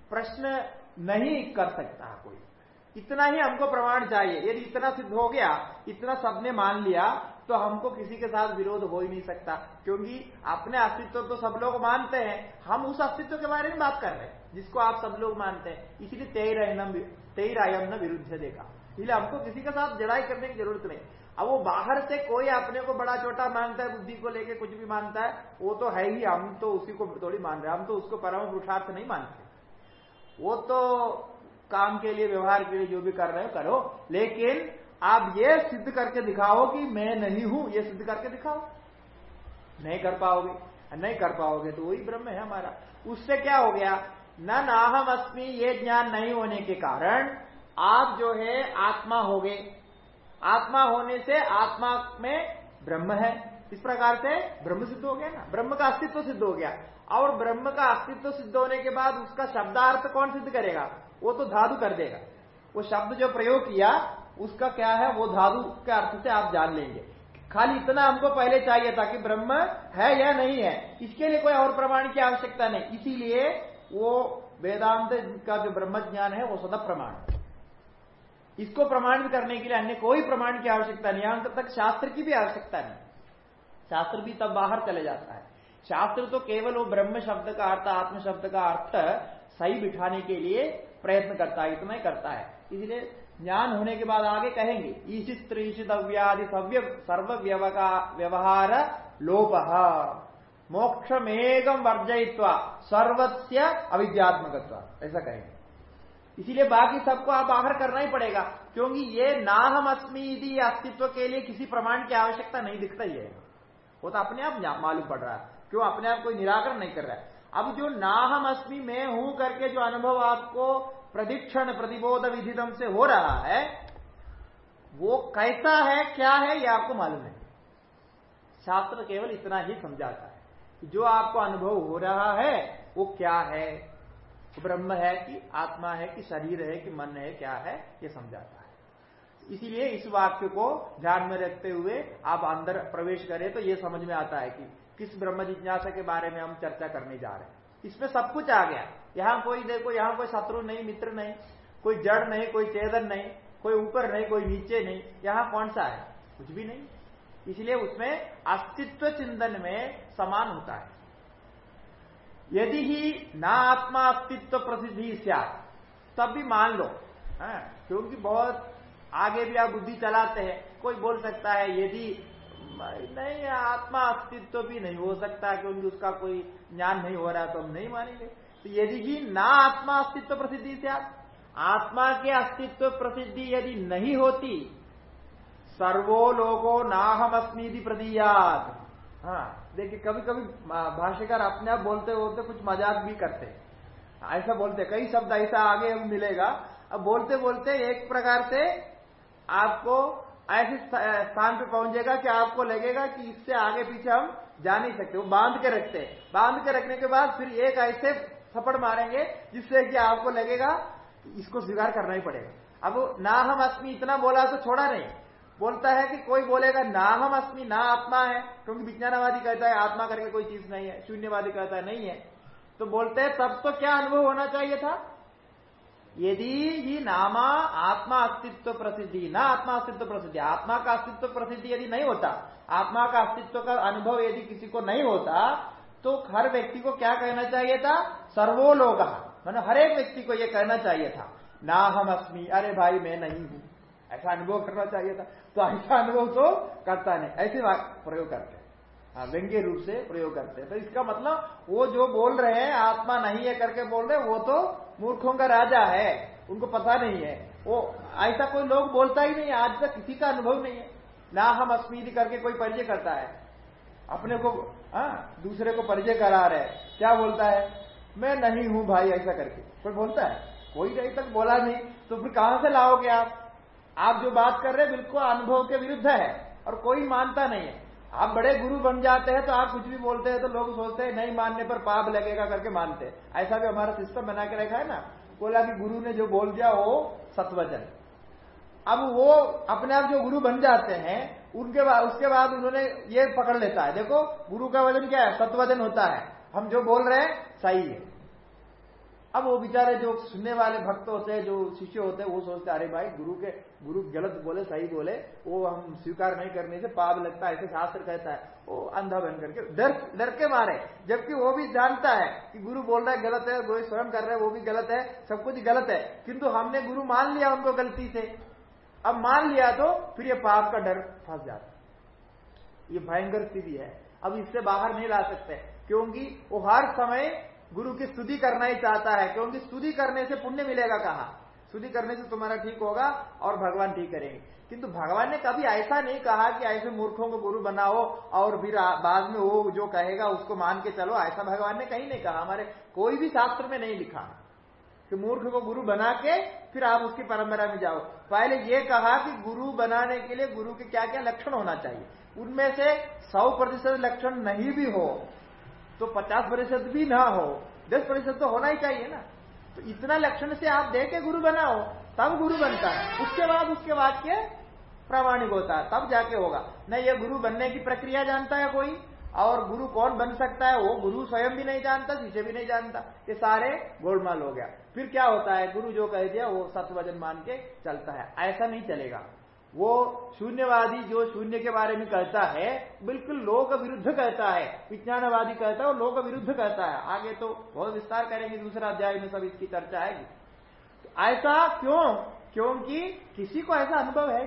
प्रश्न नहीं कर सकता कोई। इतना ही हमको प्रमाण चाहिए। यदि इतना सिद्ध हो गया इतना सबने मान लिया तो हमको किसी के साथ विरोध हो ही नहीं सकता। क्योंकि अपने अस्तित्व तो सब लोग मानते हैं। हम उस अस्तित्व के बारे में बात कर रहे हैं। जिसको आप सब लोग मानते हैं। इसीलिए तेर तेर आयम न विरुद्ध देखा इसलिए हमको किसी के साथ जड़ाई करने की ज़रूरत नहीं। अब वो बाहर से कोई अपने को बड़ा छोटा मानता है, बुद्धि को लेके कुछ भी मानता है, वो तो है ही, हम तो उसी को थोड़ी मान रहे हम तो उसको परम पुरुषार्थ नहीं मानते। वो तो काम के लिए, व्यवहार के लिए जो भी कर रहे हो, करो। लेकिन आप ये सिद्ध करके दिखाओ कि मैं नहीं हूँ, ये सिद्ध करके दिखाओ। नहीं कर पाओगे, नहीं कर पाओगे तो वही ब्रह्म है हमारा। उससे क्या हो गया? न नाहम अस्मी ये ज्ञान नहीं होने के कारण आप जो है आत्मा हो गए। आत्मा होने से आत्मा में ब्रह्म है। इस प्रकार से ब्रह्म सिद्ध हो गया ना? ब्रह्म का अस्तित्व सिद्ध हो गया। और ब्रह्म का अस्तित्व सिद्ध होने के बाद उसका शब्दार्थ कौन सिद्ध करेगा? वो तो धातु कर देगा। वो शब्द जो प्रयोग किया, उसका क्या है? वो धातु के अर्थ से आप जान लेंगे। खाली इतना हमको पहले चाहिए था कि ब्रह्म है या नहीं है। इसके लिए कोई और प्रमाण की आवश्यकता नहीं। इसीलिए वो वेदांत का जो ब्रह्म ज्ञान है, वो सदा प्रमाण इसको प्रमाणित करने के लिए अन्य कोई प्रमाण की आवश्यकता नहीं अंत तक शास्त्र की भी आवश्यकता नहीं शास्त्र भी तब बाहर चले जाता है। शास्त्र तो केवल वो ब्रह्म शब्द का अर्थ, आत्म शब्द का अर्थ सही बिठाने के लिए प्रयत्न करता है, इतना करता है। इसलिए ज्ञान होने के बाद आगे कहेंगे ईशित्र ईशित अव्यादि सव्य सर्व व्यवहार लोप। मोक्षमेगम वर्जयित्वा, सर्वस्य अविद्यात्मक ऐसा कहेंगे। इसीलिए बाकी सबको आप बाहर करना ही पड़ेगा, क्योंकि ये ना हम अस्मी अस्तित्व के लिए किसी प्रमाण की आवश्यकता नहीं दिखता ही है वो तो अपने आप मालूम पड़ रहा है क्यों अपने आप कोई निराकरण नहीं कर रहा है। अब जो ना हम अस्मी में हूँ करके जो अनुभव आपको प्रदीक्षण, प्रतिबोध विधिदम से हो रहा है, वो कैसा है, क्या है, ये आपको मालूम है शास्त्र केवल इतना ही समझाता है। जो आपको अनुभव हो रहा है, वो क्या है? ब्रह्म है कि आत्मा है, कि शरीर है, कि मन है, क्या है, ये समझाता है। इसीलिए इस वाक्य को ध्यान में रखते हुए आप अंदर प्रवेश करें तो ये समझ में आता है कि किस ब्रह्म जिज्ञासा के बारे में हम चर्चा करने जा रहे हैं। इसमें सब कुछ आ गया। यहाँ कोई देखो, यहाँ कोई शत्रु नहीं, मित्र नहीं, कोई जड़ नहीं, कोई चेतन नहीं, कोई ऊपर नहीं, कोई नीचे नहीं। यहाँ कौन सा है? कुछ भी नहीं। इसलिए उसमें अस्तित्व चिंतन में समान होता है यदि ही ना आत्मा अस्तित्व प्रसिद्धि तब भी मान लो है? हाँ, क्योंकि बहुत आगे भी आप बुद्धि चलाते हैं कोई बोल सकता है यदि नहीं आत्मा अस्तित्व भी नहीं हो सकता क्योंकि उसका कोई ज्ञान नहीं हो रहा तो हम नहीं मानेंगे तो यदि ही ना आत्मा अस्तित्व प्रसिद्धि से आत्मा के अस्तित्व प्रसिद्धि यदि नहीं होती सर्वो लोगो नाहम अस्मी प्रदीयात। हाँ देखिए कभी कभी भाष्यकार अपने आप बोलते बोलते कुछ मज़ाक भी करते ऐसा बोलते कई शब्द ऐसा आगे मिलेगा। अब बोलते बोलते एक प्रकार से आपको ऐसे स्थान पे पहुंचेगा कि आपको लगेगा कि इससे आगे पीछे हम जा नहीं सकते। वो बाँध के रखते हैं। बाँध के रखने के बाद फिर एक ऐसे थप्पड़ मारेंगे जिससे कि आपको लगेगा इसको स्वीकार करना ही पड़ेगा। अब ना हम अस्मी इतना बोला तो छोड़ा नहीं। बोलता है कि कोई बोलेगा, ना हम अस्मी, ना आत्मा है, क्योंकि विज्ञानवादी कहता है, आत्मा करके कोई चीज़ नहीं है, शून्यवादी कहता है, नहीं है। तो बोलते हैं तब तो क्या अनुभव होना चाहिए था? यदि ही नामा आत्मा अस्तित्व प्रसिद्धि, ना आत्मा अस्तित्व प्रसिद्धि, आत्मा का अस्तित्व प्रसिद्धि यदि नहीं होता, आत्मा का अस्तित्व का अनुभव यदि किसी को नहीं होता तो हर व्यक्ति को क्या कहना चाहिए था? सर्वोलोग मतलब हर एक व्यक्ति को यह कहना चाहिए था, ना हम अस्मी, अरे भाई मैं नहीं हूँ। ऐसा अनुभव करना चाहिए था। तो ऐसा अनुभव तो करता नहीं। ऐसे प्रयोग करते हाँ। व्यंग्य रूप से प्रयोग करते हैं। तो इसका मतलब वो जो बोल रहे हैं, आत्मा नहीं है करके बोल रहे वो तो मूर्खों का राजा है। उनको पता नहीं है। वो ऐसा कोई लोग बोलता ही नहीं आज तक किसी का अनुभव नहीं है। ना हम अस्मीति करके कोई परिचय करता है। अपने को हाँ दूसरे को परिचय करा रहे क्या बोलता है? मैं नहीं हूँ भाई, ऐसा करके। कोई बोलता है? कोई अभी तक बोला नहीं। तो फिर कहाँ से लाओगे आप? आप जो बात कर रहे हैं, बिल्कुल अनुभव के विरुद्ध है और कोई मानता नहीं है। आप बड़े गुरु बन जाते हैं तो आप कुछ भी बोलते हैं तो लोग सोचते हैं, नहीं, मानने पर पाप लगेगा करके मानते हैं। ऐसा भी हमारा सिस्टम बना के रखा है ना, बोला कि गुरु ने जो बोल दिया, वो सत्वजन। अब वो अपने आप जो गुरु बन जाते हैं, उनके बाद उसके बाद उन्होंने ये पकड़ लेता है। देखो, गुरु का वज़न क्या है? सत्वजन होता है। हम जो बोल रहे हैं, सही है। अब वो बेचारे जो सुनने वाले भक्त होते हैं जो शिष्य होते हैं, वो सोचते अरे भाई, गुरु के, गुरु गलत बोले, सही बोले, वो हम स्वीकार नहीं करने से पाप लगता है, ऐसे शास्त्र कहता है। वो अंधा बन करके, डर डर के मारे। जबकि वो भी जानता है कि गुरु बोल रहा है, गलत है, वो स्वयं कर रहे हैं, वो भी गलत है, सब कुछ गलत है। किंतु हमने गुरु मान लिया उनको गलती से। अब मान लिया तो फिर ये पाप का डर फंस जाता ये भयंकर स्थिति है। अब इससे बाहर नहीं ला सकते, क्योंकि वो हर समय गुरु की स्तुति करना ही चाहता है, क्योंकि स्तुति करने से पुण्य मिलेगा कहा? स्तुति करने से तुम्हारा ठीक होगा और भगवान ठीक करेंगे। किंतु भगवान ने कभी ऐसा नहीं कहा कि ऐसे मूर्खों को गुरु बनाओ और फिर बाद में वो जो कहेगा उसको मान के चलो। ऐसा भगवान ने कहीं नहीं कहा। हमारे कोई भी शास्त्र में नहीं लिखा। कि मूर्ख को गुरु बना के फिर आप उसकी परंपरा में जाओ। पहले ये कहा कि गुरु बनाने के लिए गुरु के क्या क्या लक्षण होना चाहिए। उनमें से सौ प्रतिशत लक्षण नहीं भी हो तो पचास प्रतिशत भी ना हो, दस प्रतिशत तो होना ही चाहिए ना। तो इतना लक्षण से आप दे के गुरु बनाओ, तब गुरु बनता है। उसके बाद उसके वाक्य प्रामाणिक होता है, तब जाके होगा। न ये गुरु बनने की प्रक्रिया जानता है कोई, और गुरु कौन बन सकता है, वो गुरु स्वयं भी नहीं जानता शिष्य भी नहीं जानता। ये सारे गोलमाल हो गया। फिर क्या होता है? गुरु जो कह दिया, वो सत्य मान के चलता है। ऐसा नहीं चलेगा। वो शून्यवादी जो शून्य के बारे में कहता है, बिल्कुल लोक विरुद्ध कहता है, विज्ञानवादी कहता है वो लोक विरुद्ध कहता है। आगे तो बहुत विस्तार करेंगे दूसरा अध्याय में सब इसकी चर्चा आएगी। तो ऐसा क्यों? क्योंकि किसी को ऐसा अनुभव है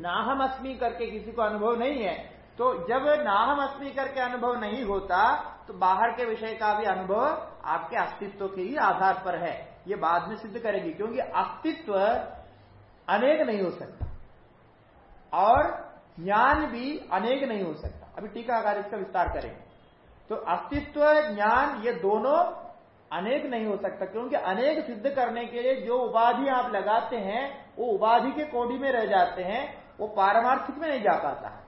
नाहम अस्मी करके किसी को अनुभव नहीं है। तो जब नाहम अस्मी करके अनुभव नहीं होता तो बाहर के विषय का भी अनुभव आपके अस्तित्व के ही आधार पर है। ये बाद में सिद्ध करेगी, क्योंकि अस्तित्व अनेक नहीं हो सकता। और ज्ञान भी अनेक नहीं हो सकता। अभी टीकाकार इसका विस्तार करेंगे। तो अस्तित्व, ज्ञान ये दोनों अनेक नहीं हो सकता, क्योंकि अनेक सिद्ध करने के लिए जो उपाधि आप लगाते हैं, वो उपाधि के कोडी में रह जाते हैं, वो पारमार्थिक में नहीं जा पाता। है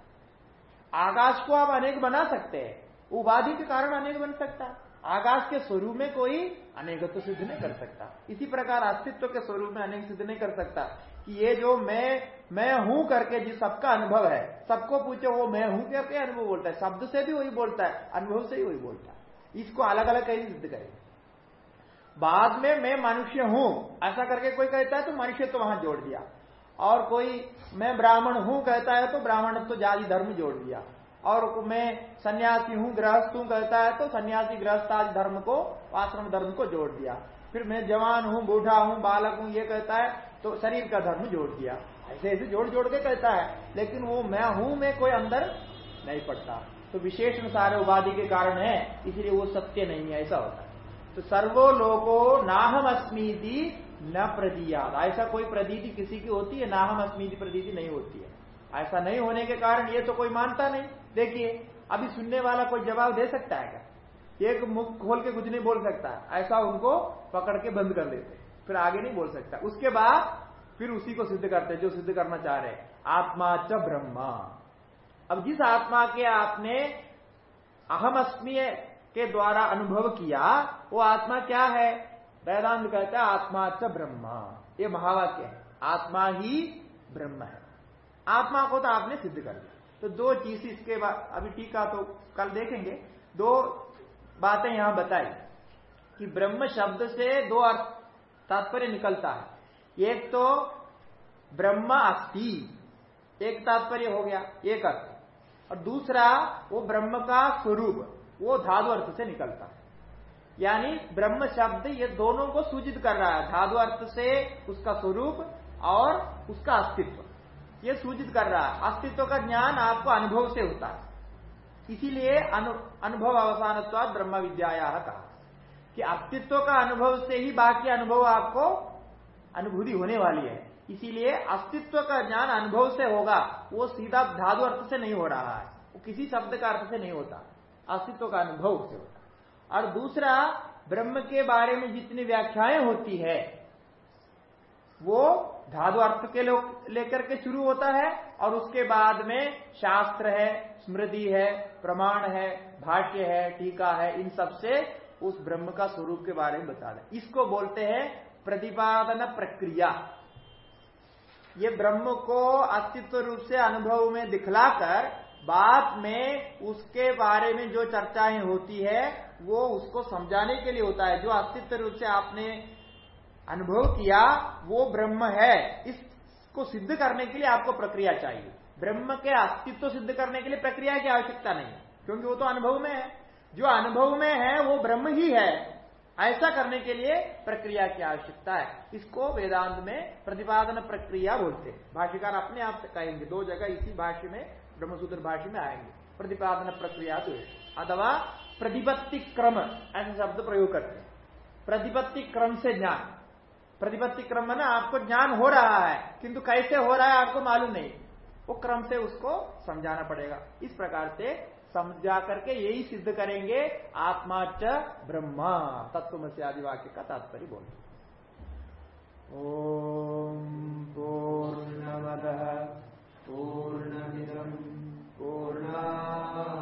आकाश को आप अनेक बना सकते हैं, उपाधि के कारण अनेक बन सकता। है आकाश के स्वरूप में कोई अनेकत्व सिद्ध नहीं कर सकता। इसी प्रकार अस्तित्व के स्वरूप में अनेक सिद्ध नहीं कर सकता। कि ये जो मैं मैं हूँ करके जिस सबका अनुभव है, सबको पूछो, वो मैं हूँ करके अनुभव बोलता है? शब्द से भी वही बोलता है, अनुभव से ही वही बोलता है। इसको अलग अलग कैसे सिद्ध करेंगे बाद में मैं मनुष्य हूँ, ऐसा करके कोई कहता है तो मनुष्य तो वहाँ जोड़ दिया। और कोई, मैं ब्राह्मण हूँ कहता है तो ब्राह्मण तो जाति धर्म जोड़ दिया। और मैं सन्यासी हूँ, गृहस्थ हूँ कहता है तो सन्यासी, गृहस्थ आदि धर्म को, आश्रम धर्म को जोड़ दिया। फिर मैं जवान हूँ, बूढ़ा हूँ, बालक हूँ, ये कहता है तो शरीर का धर्म जोड़ दिया। ऐसे ऐसे जोड़ जोड़ के कहता है, लेकिन वो मैं हूँ, मैं कोई अंदर नहीं पड़ता। तो विशेषण सारे उपाधि के कारण है, इसलिए वो सत्य नहीं है, ऐसा होता है। तो सर्वो लोगो नाहम अस्मीति न प्रदीयाद ऐसा कोई प्रदीति किसी की होती है, नाहम अस्मीति प्रदीति नहीं होती है। ऐसा नहीं होने के कारण ये तो कोई मानता नहीं। देखिए, अभी सुनने वाला कोई जवाब दे सकता है क्या? एक मुख खोल के कुछ नहीं बोल सकता। ऐसा उनको पकड़ के बंद कर देते फिर आगे नहीं बोल सकता। उसके बाद फिर उसी को सिद्ध करते जो सिद्ध करना चाह रहे आत्मा च ब्रह्मा। अब जिस आत्मा के आपने अहम के द्वारा अनुभव किया, वो आत्मा क्या है? वेदांत कहता है आत्मा च ब्रह्मा। ये महावाक्य है। आत्मा ही ब्रह्म है। आत्मा को तो आपने सिद्ध कर दिया। तो दो चीज़ इसके बाद, अभी टीका तो कल देखेंगे। दो बातें यहाँ बताई कि ब्रह्म शब्द से दो अर्थ तात्पर्य निकलता है। एक तो ब्रह्म अस्थि एक तात्पर्य हो गया, एक अर्थ। और दूसरा, वो ब्रह्म का स्वरूप, वो धाधु अर्थ से निकलता है। यानी ब्रह्म शब्द ये दोनों को सूचित कर रहा है धाधु अर्थ से उसका स्वरूप और उसका अस्तित्व। ये सूचित कर रहा है। अस्तित्व का ज्ञान आपको अनुभव से होता है। इसीलिए अनुभव अवसान ब्रह्म विद्या कहा। कि अस्तित्व का अनुभव से ही बाकी अनुभव आपको अनुभूति होने वाली है। इसीलिए अस्तित्व का ज्ञान अनुभव से होगा, वो सीधा धातु अर्थ से नहीं हो रहा है। वो किसी शब्द का अर्थ से नहीं होता। अस्तित्व का अनुभव से होता और दूसरा, ब्रह्म के बारे में जितनी व्याख्याएँ होती है, वो धातु अर्थ के लेकर के शुरू होता है और उसके बाद में शास्त्र है, स्मृति है, प्रमाण है, भाष्य है, टीका है, इन सबसे उस ब्रह्म का स्वरूप के बारे में बता दें इसको बोलते हैं प्रतिपादन प्रक्रिया। ये ब्रह्म को अस्तित्व रूप से अनुभव में दिखलाकर बाद में उसके बारे में जो चर्चाएँ होती है, वो उसको समझाने के लिए होता है। जो अस्तित्व रूप से आपने अनुभव किया, वो ब्रह्म है। इसको सिद्ध करने के लिए आपको प्रक्रिया चाहिए। ब्रह्म के अस्तित्व सिद्ध करने के लिए प्रक्रिया की आवश्यकता नहीं क्योंकि वो तो अनुभव में है। जो अनुभव में है, वो ब्रह्म ही है। ऐसा करने के लिए प्रक्रिया की आवश्यकता है। इसको वेदांत में प्रतिपादन प्रक्रिया बोलते हैं। भाष्यकार अपने आप से कहेंगे, दो जगह इसी भाष्य में, ब्रह्मसूत्र भाष्य में आएँगे। प्रतिपादन प्रक्रिया तो अथवा प्रतिपत्ति क्रम, ऐसे शब्द प्रयोग करते हैं। प्रतिपत्ति क्रम से ज्ञान। प्रतिपत्ति क्रम ना आपको ज्ञान हो रहा है, किंतु कैसे हो रहा है आपको मालूम नहीं। वो क्रम से उसको समझाना पड़ेगा। इस प्रकार से समझा करके यही सिद्ध करेंगे, आत्मा च ब्रह्मा। तत्व से आदि वाक्य का तात्पर्य बोल पूर्ण पूर्ण पूर्ण पूर्णा।